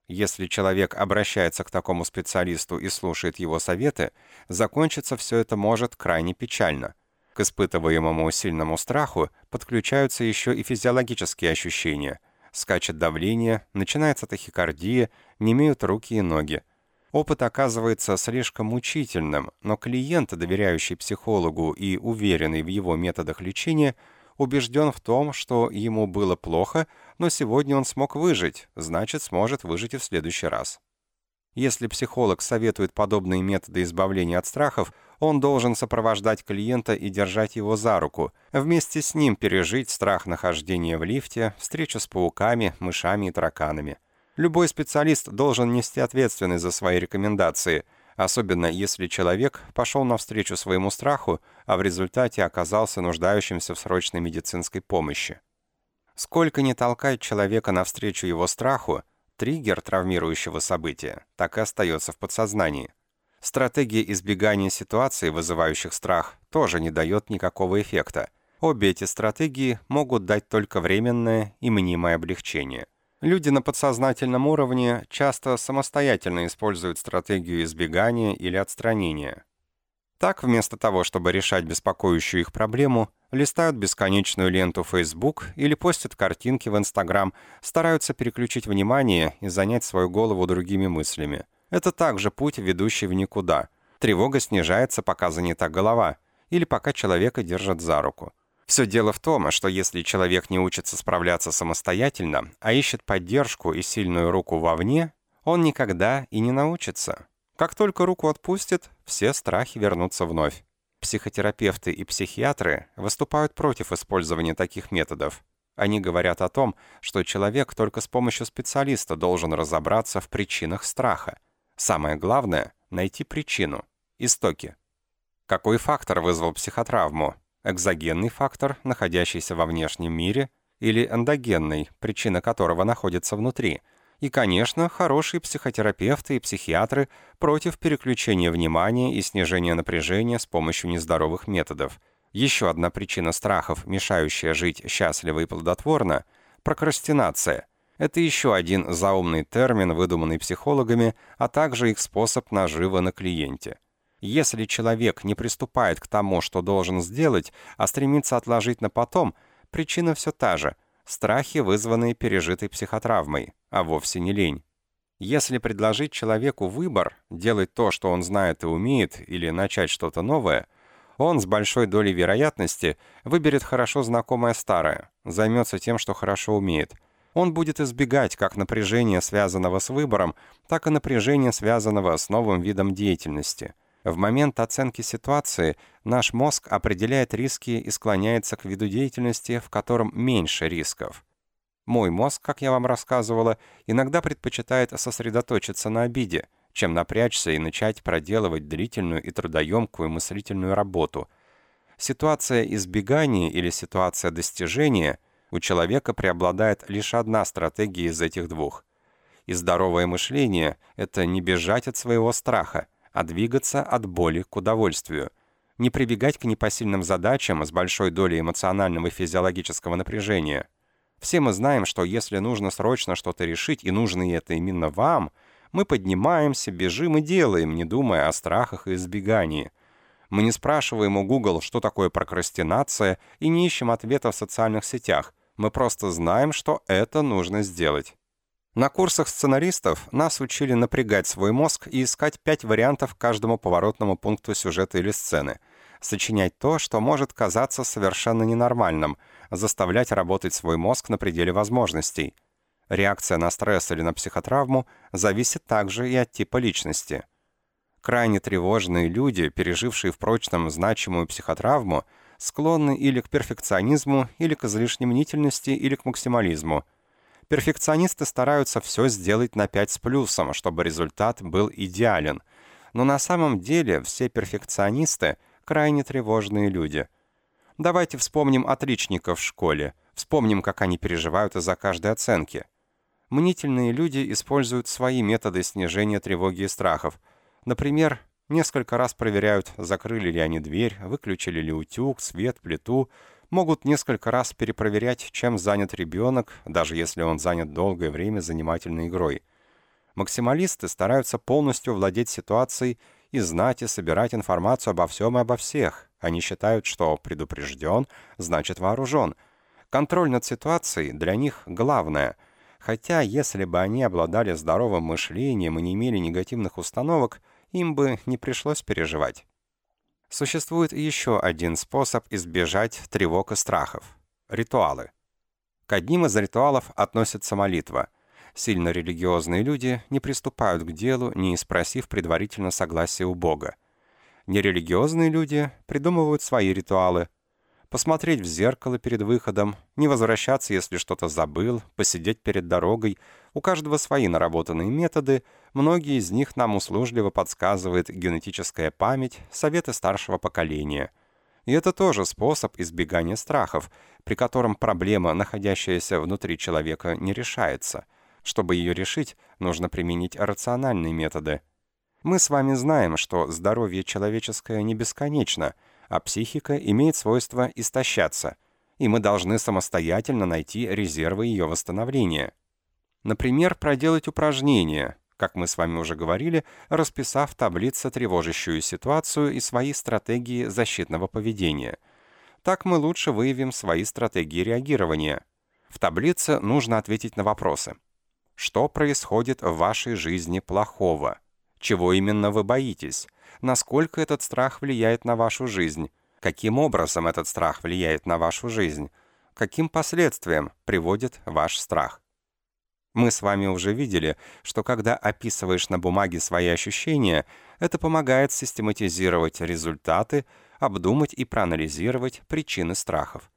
Speaker 1: Если человек обращается к такому специалисту и слушает его советы, закончиться все это может крайне печально – к испытываемому сильному страху подключаются еще и физиологические ощущения. Скачет давление, начинается тахикардия, не имеют руки и ноги. Опыт оказывается слишком мучительным, но клиент, доверяющий психологу и уверенный в его методах лечения, убежден в том, что ему было плохо, но сегодня он смог выжить, значит, сможет выжить и в следующий раз. Если психолог советует подобные методы избавления от страхов, он должен сопровождать клиента и держать его за руку, вместе с ним пережить страх нахождения в лифте, встречу с пауками, мышами и тараканами. Любой специалист должен нести ответственность за свои рекомендации, особенно если человек пошел навстречу своему страху, а в результате оказался нуждающимся в срочной медицинской помощи. Сколько не толкает человека навстречу его страху, триггер травмирующего события так и остается в подсознании. Стратегия избегания ситуаций, вызывающих страх, тоже не дает никакого эффекта. Обе эти стратегии могут дать только временное и мнимое облегчение. Люди на подсознательном уровне часто самостоятельно используют стратегию избегания или отстранения. Так, вместо того, чтобы решать беспокоящую их проблему, листают бесконечную ленту Facebook или постят картинки в Instagram, стараются переключить внимание и занять свою голову другими мыслями. Это также путь, ведущий в никуда. Тревога снижается, пока занята голова, или пока человека держат за руку. Все дело в том, что если человек не учится справляться самостоятельно, а ищет поддержку и сильную руку вовне, он никогда и не научится. Как только руку отпустит, все страхи вернутся вновь. Психотерапевты и психиатры выступают против использования таких методов. Они говорят о том, что человек только с помощью специалиста должен разобраться в причинах страха. Самое главное — найти причину, истоки. Какой фактор вызвал психотравму? Экзогенный фактор, находящийся во внешнем мире, или эндогенный, причина которого находится внутри — и, конечно, хорошие психотерапевты и психиатры против переключения внимания и снижения напряжения с помощью нездоровых методов. Еще одна причина страхов, мешающая жить счастливо и плодотворно – прокрастинация. Это еще один заумный термин, выдуманный психологами, а также их способ нажива на клиенте. Если человек не приступает к тому, что должен сделать, а стремится отложить на потом, причина все та же – страхи, вызванные пережитой психотравмой, а вовсе не лень. Если предложить человеку выбор, делать то, что он знает и умеет, или начать что-то новое, он с большой долей вероятности выберет хорошо знакомое старое, займется тем, что хорошо умеет. Он будет избегать как напряжения, связанного с выбором, так и напряжения, связанного с новым видом деятельности – в момент оценки ситуации наш мозг определяет риски и склоняется к виду деятельности, в котором меньше рисков. Мой мозг, как я вам рассказывала, иногда предпочитает сосредоточиться на обиде, чем напрячься и начать проделывать длительную и трудоемкую мыслительную работу. Ситуация избегания или ситуация достижения у человека преобладает лишь одна стратегия из этих двух. И здоровое мышление — это не бежать от своего страха — а двигаться от боли к удовольствию. Не прибегать к непосильным задачам с большой долей эмоционального и физиологического напряжения. Все мы знаем, что если нужно срочно что-то решить, и нужно это именно вам, мы поднимаемся, бежим и делаем, не думая о страхах и избегании. Мы не спрашиваем у Google, что такое прокрастинация, и не ищем ответа в социальных сетях. Мы просто знаем, что это нужно сделать. На курсах сценаристов нас учили напрягать свой мозг и искать пять вариантов каждому поворотному пункту сюжета или сцены. Сочинять то, что может казаться совершенно ненормальным, заставлять работать свой мозг на пределе возможностей. Реакция на стресс или на психотравму зависит также и от типа личности. Крайне тревожные люди, пережившие в прочном значимую психотравму, склонны или к перфекционизму, или к излишней мнительности, или к максимализму – Перфекционисты стараются все сделать на 5 с плюсом, чтобы результат был идеален. Но на самом деле все перфекционисты — крайне тревожные люди. Давайте вспомним отличников в школе, вспомним, как они переживают из-за каждой оценки. Мнительные люди используют свои методы снижения тревоги и страхов. Например, несколько раз проверяют, закрыли ли они дверь, выключили ли утюг, свет, плиту — могут несколько раз перепроверять, чем занят ребенок, даже если он занят долгое время занимательной игрой. Максималисты стараются полностью владеть ситуацией и знать и собирать информацию обо всем и обо всех. Они считают, что предупрежден, значит вооружен. Контроль над ситуацией для них главное. Хотя, если бы они обладали здоровым мышлением и не имели негативных установок, им бы не пришлось переживать. Существует еще один способ избежать тревог и страхов – ритуалы. К одним из ритуалов относится молитва. Сильно религиозные люди не приступают к делу, не спросив предварительно согласия у Бога. Нерелигиозные люди придумывают свои ритуалы. Посмотреть в зеркало перед выходом, не возвращаться, если что-то забыл, посидеть перед дорогой. У каждого свои наработанные методы – Многие из них нам услужливо подсказывает генетическая память, советы старшего поколения. И это тоже способ избегания страхов, при котором проблема, находящаяся внутри человека, не решается. Чтобы ее решить, нужно применить рациональные методы. Мы с вами знаем, что здоровье человеческое не бесконечно, а психика имеет свойство истощаться, и мы должны самостоятельно найти резервы ее восстановления. Например, проделать упражнение, как мы с вами уже говорили, расписав в таблице тревожащую ситуацию и свои стратегии защитного поведения. Так мы лучше выявим свои стратегии реагирования. В таблице нужно ответить на вопросы. Что происходит в вашей жизни плохого? Чего именно вы боитесь? Насколько этот страх влияет на вашу жизнь? Каким образом этот страх влияет на вашу жизнь? Каким последствиям приводит ваш страх? Мы с вами уже видели, что когда описываешь на бумаге свои ощущения, это помогает систематизировать результаты, обдумать и проанализировать причины страхов.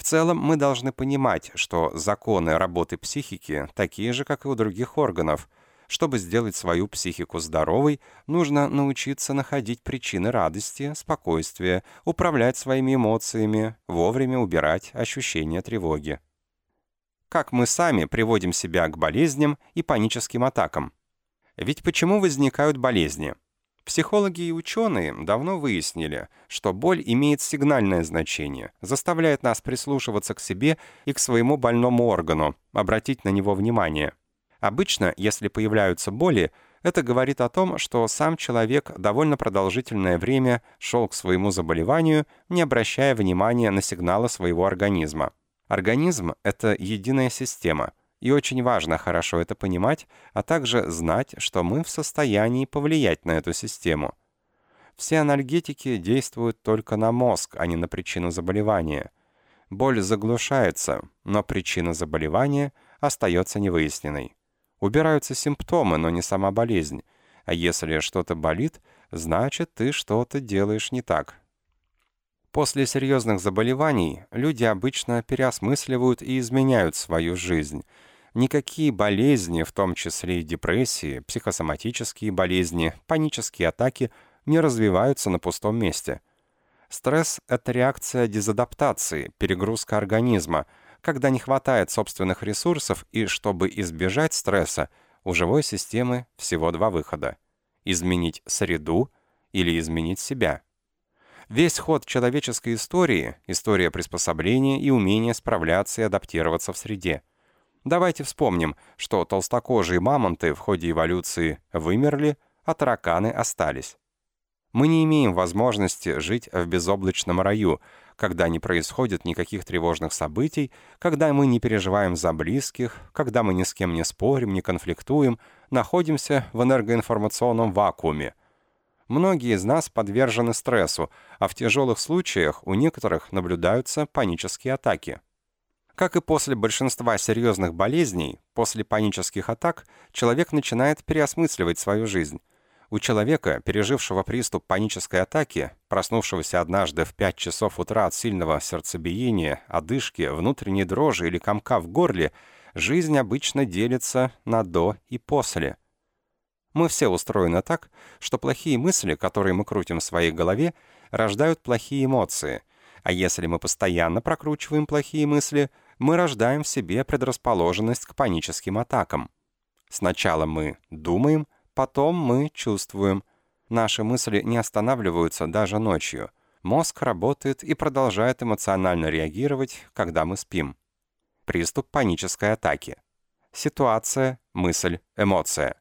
Speaker 1: В целом мы должны понимать, что законы работы психики такие же, как и у других органов. Чтобы сделать свою психику здоровой, нужно научиться находить причины радости, спокойствия, управлять своими эмоциями, вовремя убирать ощущения тревоги как мы сами приводим себя к болезням и паническим атакам. Ведь почему возникают болезни? Психологи и ученые давно выяснили, что боль имеет сигнальное значение, заставляет нас прислушиваться к себе и к своему больному органу, обратить на него внимание. Обычно, если появляются боли, это говорит о том, что сам человек довольно продолжительное время шел к своему заболеванию, не обращая внимания на сигналы своего организма. Организм — это единая система, и очень важно хорошо это понимать, а также знать, что мы в состоянии повлиять на эту систему. Все анальгетики действуют только на мозг, а не на причину заболевания. Боль заглушается, но причина заболевания остается невыясненной. Убираются симптомы, но не сама болезнь. А если что-то болит, значит, ты что-то делаешь не так. После серьезных заболеваний люди обычно переосмысливают и изменяют свою жизнь. Никакие болезни, в том числе и депрессии, психосоматические болезни, панические атаки, не развиваются на пустом месте. Стресс — это реакция дезадаптации, перегрузка организма, когда не хватает собственных ресурсов, и чтобы избежать стресса, у живой системы всего два выхода — изменить среду или изменить себя — Весь ход человеческой истории — история приспособления и умения справляться и адаптироваться в среде. Давайте вспомним, что толстокожие мамонты в ходе эволюции вымерли, а тараканы остались. Мы не имеем возможности жить в безоблачном раю, когда не происходит никаких тревожных событий, когда мы не переживаем за близких, когда мы ни с кем не спорим, не конфликтуем, находимся в энергоинформационном вакууме — Многие из нас подвержены стрессу, а в тяжелых случаях у некоторых наблюдаются панические атаки. Как и после большинства серьезных болезней, после панических атак человек начинает переосмысливать свою жизнь. У человека, пережившего приступ панической атаки, проснувшегося однажды в 5 часов утра от сильного сердцебиения, одышки, внутренней дрожи или комка в горле, жизнь обычно делится на «до» и «после». Мы все устроены так, что плохие мысли, которые мы крутим в своей голове, рождают плохие эмоции. А если мы постоянно прокручиваем плохие мысли, мы рождаем в себе предрасположенность к паническим атакам. Сначала мы думаем, потом мы чувствуем. Наши мысли не останавливаются даже ночью. Мозг работает и продолжает эмоционально реагировать, когда мы спим. Приступ панической атаки. Ситуация, мысль, эмоция.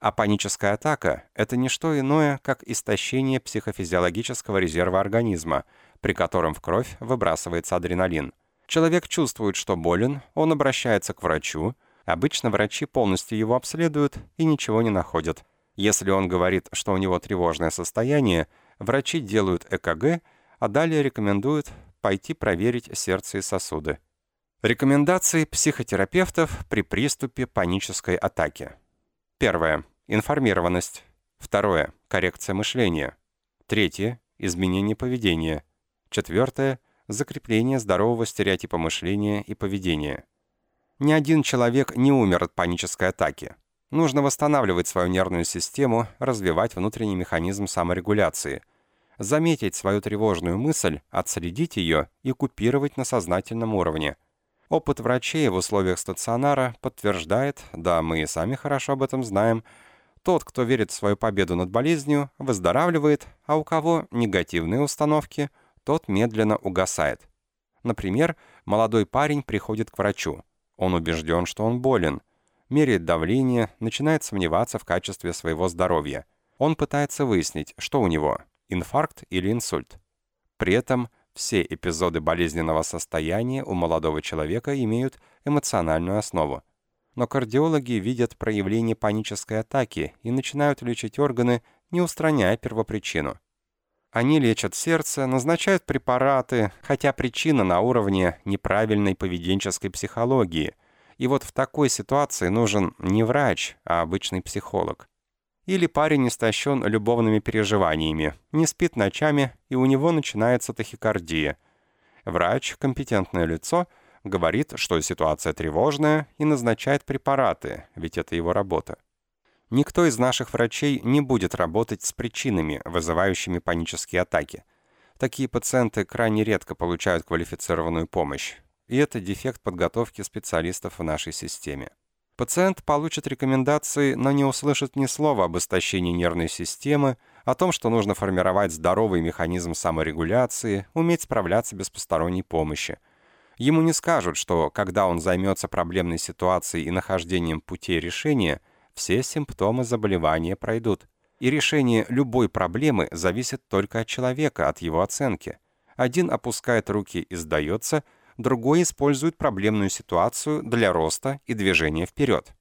Speaker 1: А паническая атака — это не что иное, как истощение психофизиологического резерва организма, при котором в кровь выбрасывается адреналин. Человек чувствует, что болен, он обращается к врачу, обычно врачи полностью его обследуют и ничего не находят. Если он говорит, что у него тревожное состояние, врачи делают ЭКГ, а далее рекомендуют пойти проверить сердце и сосуды. Рекомендации психотерапевтов при приступе панической атаки. Первое. Информированность. Второе. Коррекция мышления. Третье. Изменение поведения. Четвертое. Закрепление здорового стереотипа мышления и поведения. Ни один человек не умер от панической атаки. Нужно восстанавливать свою нервную систему, развивать внутренний механизм саморегуляции. заметить свою тревожную мысль, отследить ее и купировать на сознательном уровне. Опыт врачей в условиях стационара подтверждает, да мы и сами хорошо об этом знаем, тот, кто верит в свою победу над болезнью, выздоравливает, а у кого негативные установки, тот медленно угасает. Например, молодой парень приходит к врачу. Он убежден, что он болен. Меряет давление, начинает сомневаться в качестве своего здоровья. Он пытается выяснить, что у него – инфаркт или инсульт. При этом все эпизоды болезненного состояния у молодого человека имеют эмоциональную основу. Но кардиологи видят проявление панической атаки и начинают лечить органы, не устраняя первопричину. Они лечат сердце, назначают препараты, хотя причина на уровне неправильной поведенческой психологии. И вот в такой ситуации нужен не врач, а обычный психолог. Или парень истощен любовными переживаниями, не спит ночами, и у него начинается тахикардия. Врач, компетентное лицо, говорит, что ситуация тревожная, и назначает препараты, ведь это его работа. Никто из наших врачей не будет работать с причинами, вызывающими панические атаки. Такие пациенты крайне редко получают квалифицированную помощь. И это дефект подготовки специалистов в нашей системе. Пациент получит рекомендации, но не услышит ни слова об истощении нервной системы, о том, что нужно формировать здоровый механизм саморегуляции, уметь справляться без посторонней помощи. Ему не скажут, что когда он займется проблемной ситуацией и нахождением путей решения, все симптомы заболевания пройдут. И решение любой проблемы зависит только от человека, от его оценки. Один опускает руки и сдается – другой использует проблемную ситуацию для роста и движения вперед.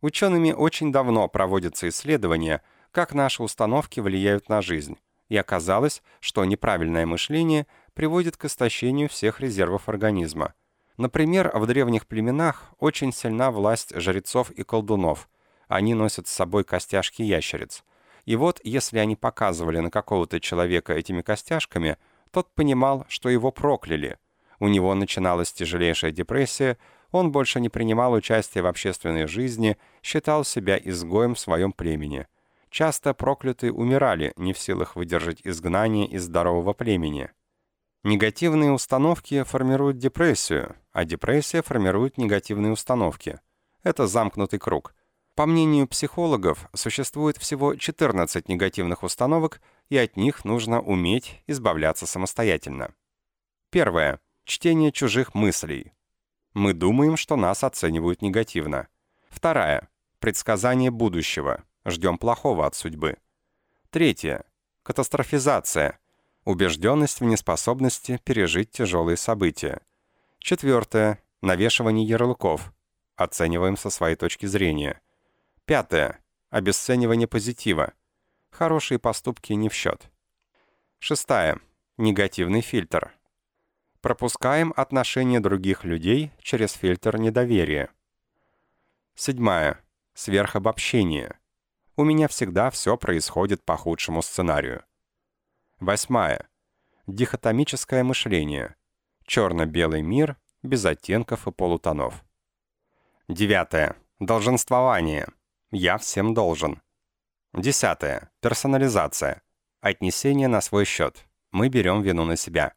Speaker 1: Учеными очень давно проводятся исследования, как наши установки влияют на жизнь, и оказалось, что неправильное мышление приводит к истощению всех резервов организма. Например, в древних племенах очень сильна власть жрецов и колдунов. Они носят с собой костяшки ящериц. И вот, если они показывали на какого-то человека этими костяшками, тот понимал, что его прокляли – у него начиналась тяжелейшая депрессия, он больше не принимал участия в общественной жизни, считал себя изгоем в своем племени. Часто проклятые умирали, не в силах выдержать изгнание из здорового племени. Негативные установки формируют депрессию, а депрессия формирует негативные установки. Это замкнутый круг. По мнению психологов, существует всего 14 негативных установок, и от них нужно уметь избавляться самостоятельно. Первое. Чтение чужих мыслей. Мы думаем, что нас оценивают негативно. Вторая. Предсказание будущего. Ждем плохого от судьбы. Третье. Катастрофизация. Убежденность в неспособности пережить тяжелые события. Четвертое. Навешивание ярлыков. Оцениваем со своей точки зрения. Пятое. Обесценивание позитива. Хорошие поступки не в счет. Шестая. Негативный фильтр. Пропускаем отношения других людей через фильтр недоверия. Седьмая. Сверхобобщение. У меня всегда все происходит по худшему сценарию. Восьмая. Дихотомическое мышление. Черно-белый мир, без оттенков и полутонов. Девятое. Долженствование. Я всем должен. Десятое. Персонализация. Отнесение на свой счет. Мы берем вину на себя.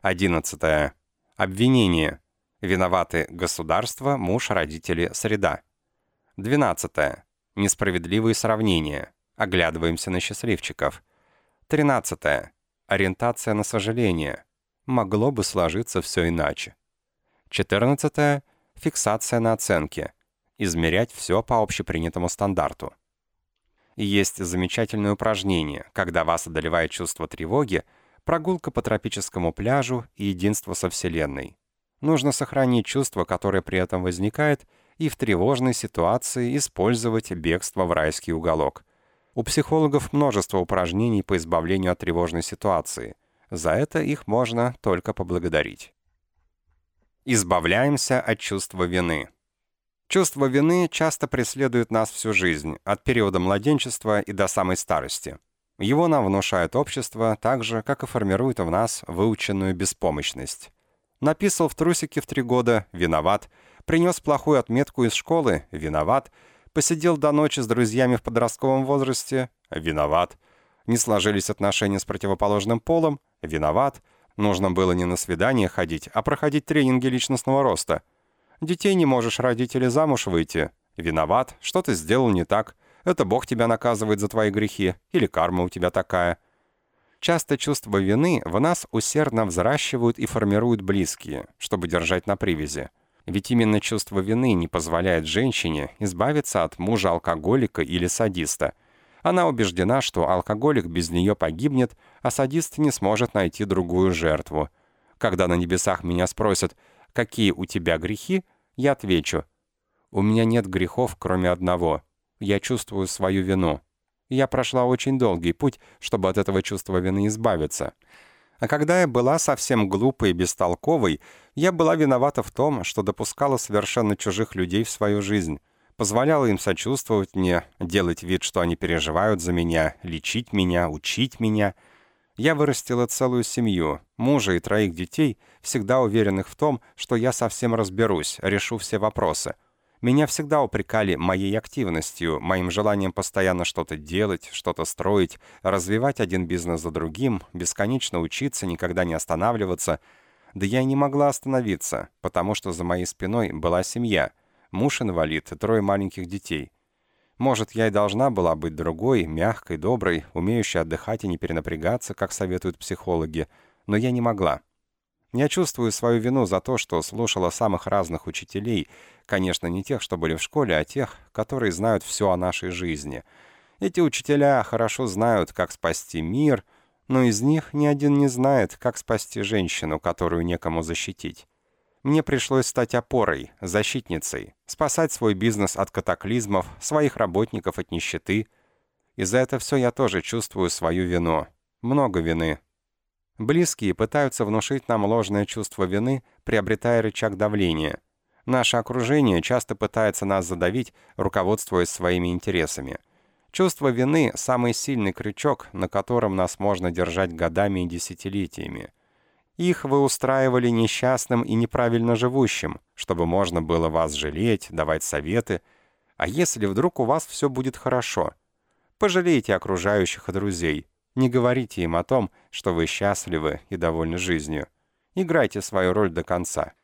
Speaker 1: 11. Обвинение. Виноваты государство, муж, родители, среда. 12. Несправедливые сравнения. Оглядываемся на счастливчиков. 13. Ориентация на сожаление. Могло бы сложиться все иначе. 14. Фиксация на оценке. Измерять все по общепринятому стандарту. Есть замечательное упражнение, когда вас одолевает чувство тревоги – прогулка по тропическому пляжу и единство со Вселенной. Нужно сохранить чувство, которое при этом возникает, и в тревожной ситуации использовать бегство в райский уголок. У психологов множество упражнений по избавлению от тревожной ситуации. За это их можно только поблагодарить. Избавляемся от чувства вины. Чувство вины часто преследует нас всю жизнь, от периода младенчества и до самой старости. Его нам внушает общество, так же, как и формирует в нас выученную беспомощность. Написал в трусике в три года «виноват», принес плохую отметку из школы «виноват», посидел до ночи с друзьями в подростковом возрасте «виноват», Не сложились отношения с противоположным полом? Виноват. Нужно было не на свидание ходить, а проходить тренинги личностного роста. Детей не можешь родить или замуж выйти? Виноват. Что ты сделал не так? Это Бог тебя наказывает за твои грехи. Или карма у тебя такая. Часто чувство вины в нас усердно взращивают и формируют близкие, чтобы держать на привязи. Ведь именно чувство вины не позволяет женщине избавиться от мужа-алкоголика или садиста. Она убеждена, что алкоголик без нее погибнет, а садист не сможет найти другую жертву. Когда на небесах меня спросят, какие у тебя грехи, я отвечу, у меня нет грехов, кроме одного. Я чувствую свою вину. Я прошла очень долгий путь, чтобы от этого чувства вины избавиться. А когда я была совсем глупой и бестолковой, я была виновата в том, что допускала совершенно чужих людей в свою жизнь. Позволяла им сочувствовать мне, делать вид, что они переживают за меня, лечить меня, учить меня. Я вырастила целую семью, мужа и троих детей, всегда уверенных в том, что я совсем разберусь, решу все вопросы — меня всегда упрекали моей активностью, моим желанием постоянно что-то делать, что-то строить, развивать один бизнес за другим, бесконечно учиться, никогда не останавливаться. Да я не могла остановиться, потому что за моей спиной была семья, муж-инвалид и трое маленьких детей. Может, я и должна была быть другой, мягкой, доброй, умеющей отдыхать и не перенапрягаться, как советуют психологи, но я не могла. Я чувствую свою вину за то, что слушала самых разных учителей, конечно, не тех, что были в школе, а тех, которые знают все о нашей жизни. Эти учителя хорошо знают, как спасти мир, но из них ни один не знает, как спасти женщину, которую некому защитить. Мне пришлось стать опорой, защитницей, спасать свой бизнес от катаклизмов, своих работников от нищеты. И за это все я тоже чувствую свою вину. Много вины, Близкие пытаются внушить нам ложное чувство вины, приобретая рычаг давления. Наше окружение часто пытается нас задавить, руководствуясь своими интересами. Чувство вины – самый сильный крючок, на котором нас можно держать годами и десятилетиями. Их вы устраивали несчастным и неправильно живущим, чтобы можно было вас жалеть, давать советы. А если вдруг у вас все будет хорошо? Пожалейте окружающих и друзей – не говорите им о том, что вы счастливы и довольны жизнью. Играйте свою роль до конца.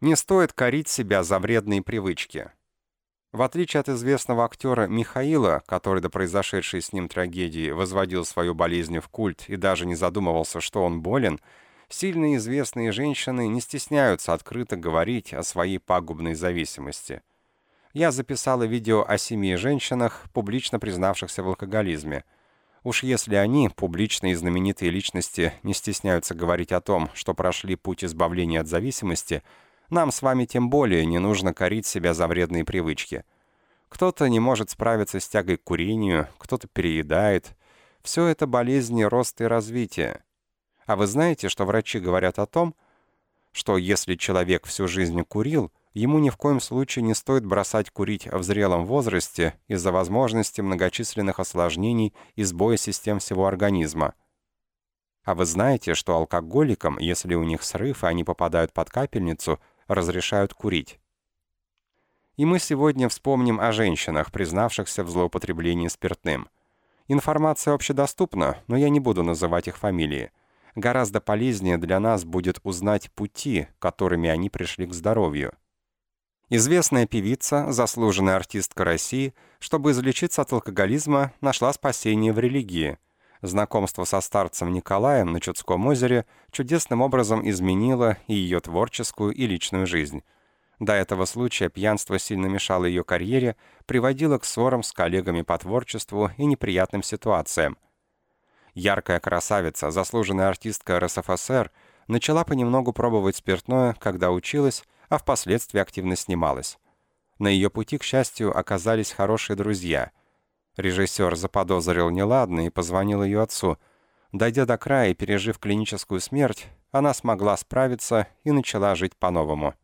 Speaker 1: Не стоит корить себя за вредные привычки. В отличие от известного актера Михаила, который до произошедшей с ним трагедии возводил свою болезнь в культ и даже не задумывался, что он болен, сильные известные женщины не стесняются открыто говорить о своей пагубной зависимости. Я записала видео о семи женщинах, публично признавшихся в алкоголизме – Уж если они, публичные и знаменитые личности, не стесняются говорить о том, что прошли путь избавления от зависимости, нам с вами тем более не нужно корить себя за вредные привычки. Кто-то не может справиться с тягой к курению, кто-то переедает. Все это болезни роста и развития. А вы знаете, что врачи говорят о том, что если человек всю жизнь курил, ему ни в коем случае не стоит бросать курить в зрелом возрасте из-за возможности многочисленных осложнений и сбоя систем всего организма. А вы знаете, что алкоголикам, если у них срыв и они попадают под капельницу, разрешают курить? И мы сегодня вспомним о женщинах, признавшихся в злоупотреблении спиртным. Информация общедоступна, но я не буду называть их фамилии. Гораздо полезнее для нас будет узнать пути, которыми они пришли к здоровью. Известная певица, заслуженная артистка России, чтобы излечиться от алкоголизма, нашла спасение в религии. Знакомство со старцем Николаем на Чудском озере чудесным образом изменило и ее творческую, и личную жизнь. До этого случая пьянство сильно мешало ее карьере, приводило к ссорам с коллегами по творчеству и неприятным ситуациям. Яркая красавица, заслуженная артистка РСФСР, начала понемногу пробовать спиртное, когда училась, а впоследствии активно снималась. На ее пути, к счастью, оказались хорошие друзья. Режиссер заподозрил неладное и позвонил ее отцу. Дойдя до края и пережив клиническую смерть, она смогла справиться и начала жить по-новому.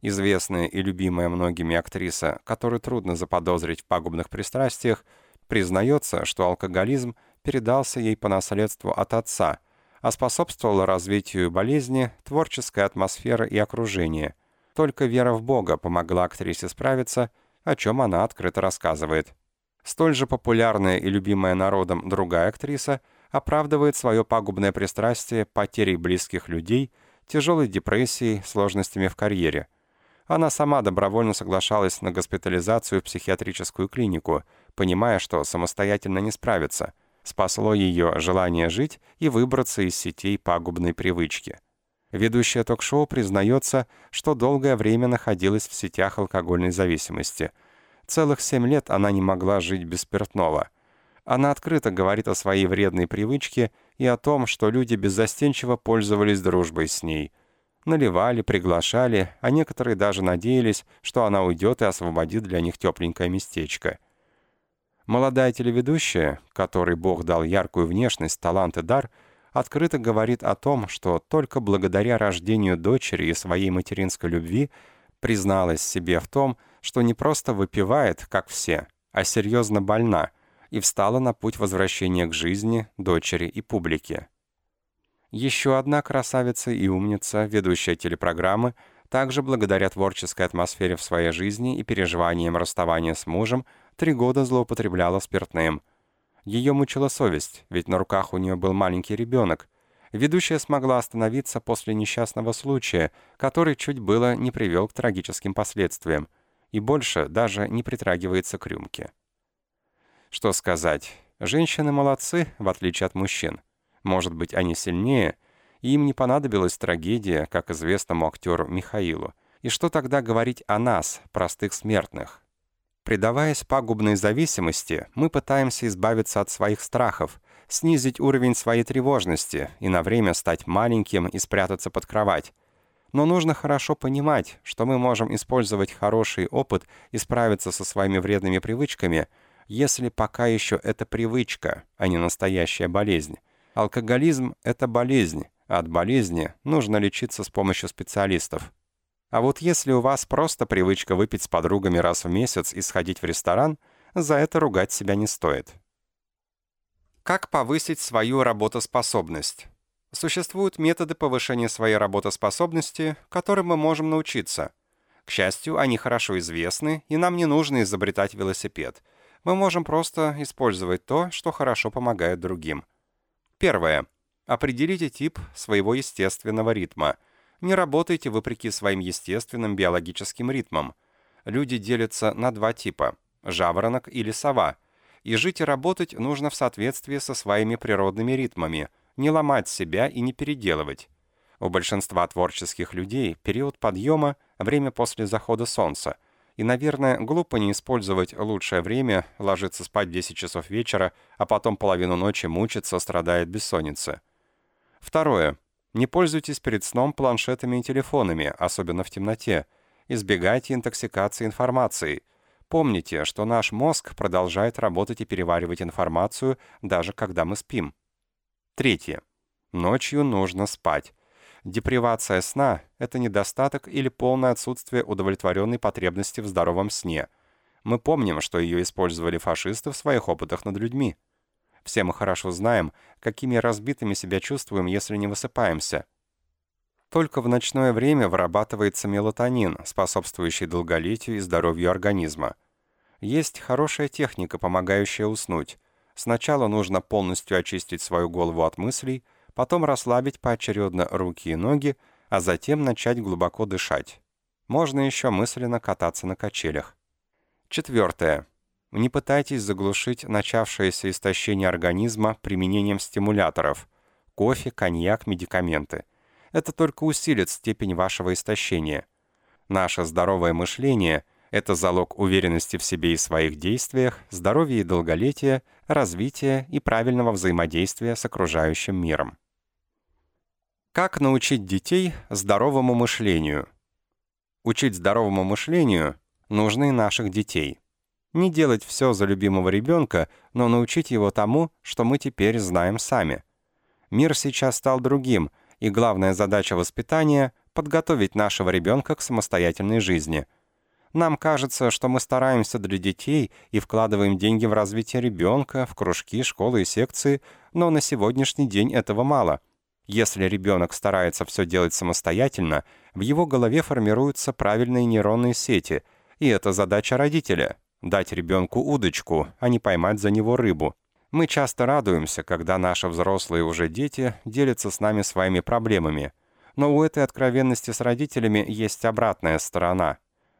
Speaker 1: Известная и любимая многими актриса, которую трудно заподозрить в пагубных пристрастиях, признается, что алкоголизм передался ей по наследству от отца, а способствовало развитию болезни, творческая атмосфера и окружение – только вера в Бога помогла актрисе справиться, о чем она открыто рассказывает. Столь же популярная и любимая народом другая актриса оправдывает свое пагубное пристрастие потерей близких людей, тяжелой депрессией, сложностями в карьере. Она сама добровольно соглашалась на госпитализацию в психиатрическую клинику, понимая, что самостоятельно не справится. Спасло ее желание жить и выбраться из сетей пагубной привычки. Ведущая ток-шоу признается, что долгое время находилась в сетях алкогольной зависимости. Целых семь лет она не могла жить без спиртного. Она открыто говорит о своей вредной привычке и о том, что люди беззастенчиво пользовались дружбой с ней. Наливали, приглашали, а некоторые даже надеялись, что она уйдет и освободит для них тепленькое местечко. Молодая телеведущая, которой Бог дал яркую внешность, талант и дар, открыто говорит о том, что только благодаря рождению дочери и своей материнской любви призналась себе в том, что не просто выпивает, как все, а серьезно больна – и встала на путь возвращения к жизни, дочери и публике. Еще одна красавица и умница, ведущая телепрограммы, также благодаря творческой атмосфере в своей жизни и переживаниям расставания с мужем, три года злоупотребляла спиртным. Ее мучила совесть, ведь на руках у нее был маленький ребенок. Ведущая смогла остановиться после несчастного случая, который чуть было не привел к трагическим последствиям, и больше даже не притрагивается к рюмке. Что сказать? Женщины молодцы, в отличие от мужчин. Может быть, они сильнее, и им не понадобилась трагедия, как известному актеру Михаилу. И что тогда говорить о нас, простых смертных? Предаваясь пагубной зависимости, мы пытаемся избавиться от своих страхов, снизить уровень своей тревожности и на время стать маленьким и спрятаться под кровать. Но нужно хорошо понимать, что мы можем использовать хороший опыт и справиться со своими вредными привычками – если пока еще это привычка, а не настоящая болезнь. Алкоголизм – это болезнь, а от болезни нужно лечиться с помощью специалистов. А вот если у вас просто привычка выпить с подругами раз в месяц и сходить в ресторан, за это ругать себя не стоит. Как повысить свою работоспособность? Существуют методы повышения своей работоспособности, которым мы можем научиться. К счастью, они хорошо известны, и нам не нужно изобретать велосипед – мы можем просто использовать то, что хорошо помогает другим. Первое. Определите тип своего естественного ритма. Не работайте вопреки своим естественным биологическим ритмам. Люди делятся на два типа – жаворонок или сова. И жить и работать нужно в соответствии со своими природными ритмами, не ломать себя и не переделывать. У большинства творческих людей период подъема – время после захода солнца – и, наверное, глупо не использовать лучшее время, ложиться спать в 10 часов вечера, а потом половину ночи мучиться, страдает бессонница. Второе. Не пользуйтесь перед сном планшетами и телефонами, особенно в темноте. Избегайте интоксикации информацией. Помните, что наш мозг продолжает работать и переваривать информацию, даже когда мы спим. Третье. Ночью нужно спать. Депривация сна – это недостаток или полное отсутствие удовлетворенной потребности в здоровом сне. Мы помним, что ее использовали фашисты в своих опытах над людьми. Все мы хорошо знаем, какими разбитыми себя чувствуем, если не высыпаемся. Только в ночное время вырабатывается мелатонин, способствующий долголетию и здоровью организма. Есть хорошая техника, помогающая уснуть. Сначала нужно полностью очистить свою голову от мыслей – потом расслабить поочередно руки и ноги, а затем начать глубоко дышать. Можно еще мысленно кататься на качелях. Четвертое. Не пытайтесь заглушить начавшееся истощение организма применением стимуляторов – кофе, коньяк, медикаменты. Это только усилит степень вашего истощения. Наше здоровое мышление – это залог уверенности в себе и своих действиях, здоровья и долголетия, развития и правильного взаимодействия с окружающим миром. Как научить детей здоровому мышлению? Учить здоровому мышлению нужны наших детей. Не делать все за любимого ребенка, но научить его тому, что мы теперь знаем сами. Мир сейчас стал другим, и главная задача воспитания — подготовить нашего ребенка к самостоятельной жизни. Нам кажется, что мы стараемся для детей и вкладываем деньги в развитие ребенка, в кружки, школы и секции, но на сегодняшний день этого мало — если ребенок старается все делать самостоятельно, в его голове формируются правильные нейронные сети, и это задача родителя – дать ребенку удочку, а не поймать за него рыбу. Мы часто радуемся, когда наши взрослые уже дети делятся с нами своими проблемами. Но у этой откровенности с родителями есть обратная сторона.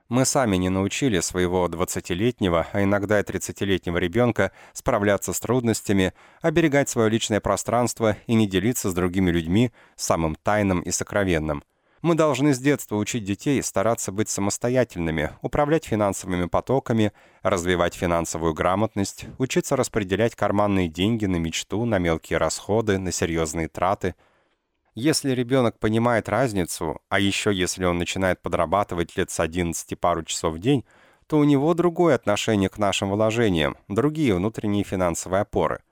Speaker 1: Мы сами не научили своего 20-летнего, а иногда и 30-летнего ребенка справляться с трудностями, оберегать свое личное пространство и не делиться с другими людьми самым тайным и сокровенным. Мы должны с детства учить детей стараться быть самостоятельными, управлять финансовыми потоками, развивать финансовую грамотность, учиться распределять карманные деньги на мечту, на мелкие расходы, на серьезные траты. Если ребенок понимает разницу, а еще если он начинает подрабатывать лет с 11 пару часов в день, то у него другое отношение к нашим вложениям, другие внутренние финансовые опоры –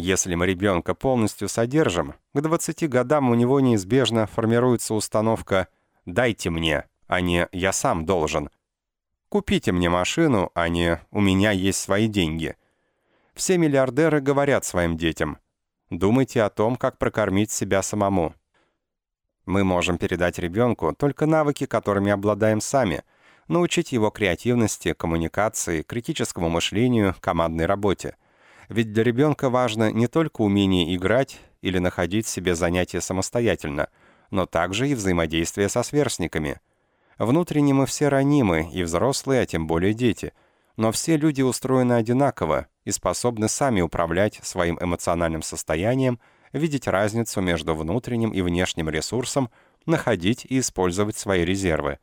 Speaker 1: если мы ребенка полностью содержим, к 20 годам у него неизбежно формируется установка «дайте мне», а не «я сам должен». «Купите мне машину», а не «у меня есть свои деньги». Все миллиардеры говорят своим детям «думайте о том, как прокормить себя самому». Мы можем передать ребенку только навыки, которыми обладаем сами, научить его креативности, коммуникации, критическому мышлению, командной работе – ведь для ребенка важно не только умение играть или находить себе занятия самостоятельно, но также и взаимодействие со сверстниками. Внутренне мы все ранимы, и взрослые, а тем более дети. Но все люди устроены одинаково и способны сами управлять своим эмоциональным состоянием, видеть разницу между внутренним и внешним ресурсом, находить и использовать свои резервы.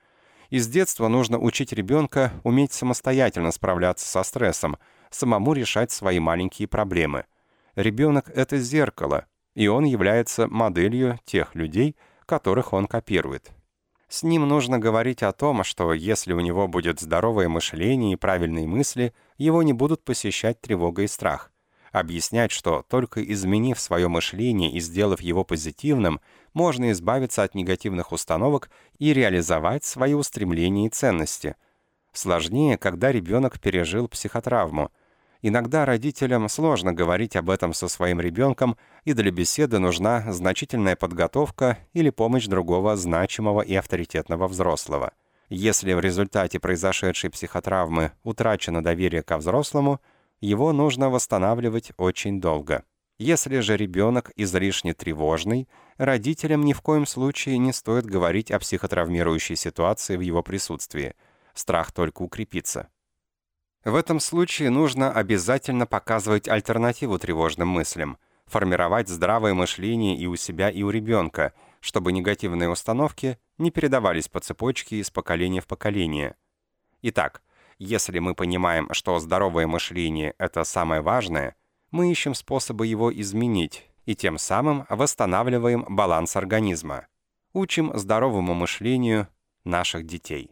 Speaker 1: Из детства нужно учить ребенка уметь самостоятельно справляться со стрессом – самому решать свои маленькие проблемы. Ребенок — это зеркало, и он является моделью тех людей, которых он копирует. С ним нужно говорить о том, что если у него будет здоровое мышление и правильные мысли, его не будут посещать тревога и страх. Объяснять, что только изменив свое мышление и сделав его позитивным, можно избавиться от негативных установок и реализовать свои устремления и ценности. Сложнее, когда ребенок пережил психотравму. Иногда родителям сложно говорить об этом со своим ребенком, и для беседы нужна значительная подготовка или помощь другого значимого и авторитетного взрослого. Если в результате произошедшей психотравмы утрачено доверие ко взрослому, его нужно восстанавливать очень долго. Если же ребенок излишне тревожный, родителям ни в коем случае не стоит говорить о психотравмирующей ситуации в его присутствии. Страх только укрепится. В этом случае нужно обязательно показывать альтернативу тревожным мыслям, формировать здравое мышление и у себя, и у ребенка, чтобы негативные установки не передавались по цепочке из поколения в поколение. Итак, если мы понимаем, что здоровое мышление – это самое важное, мы ищем способы его изменить и тем самым восстанавливаем баланс организма. Учим здоровому мышлению наших детей.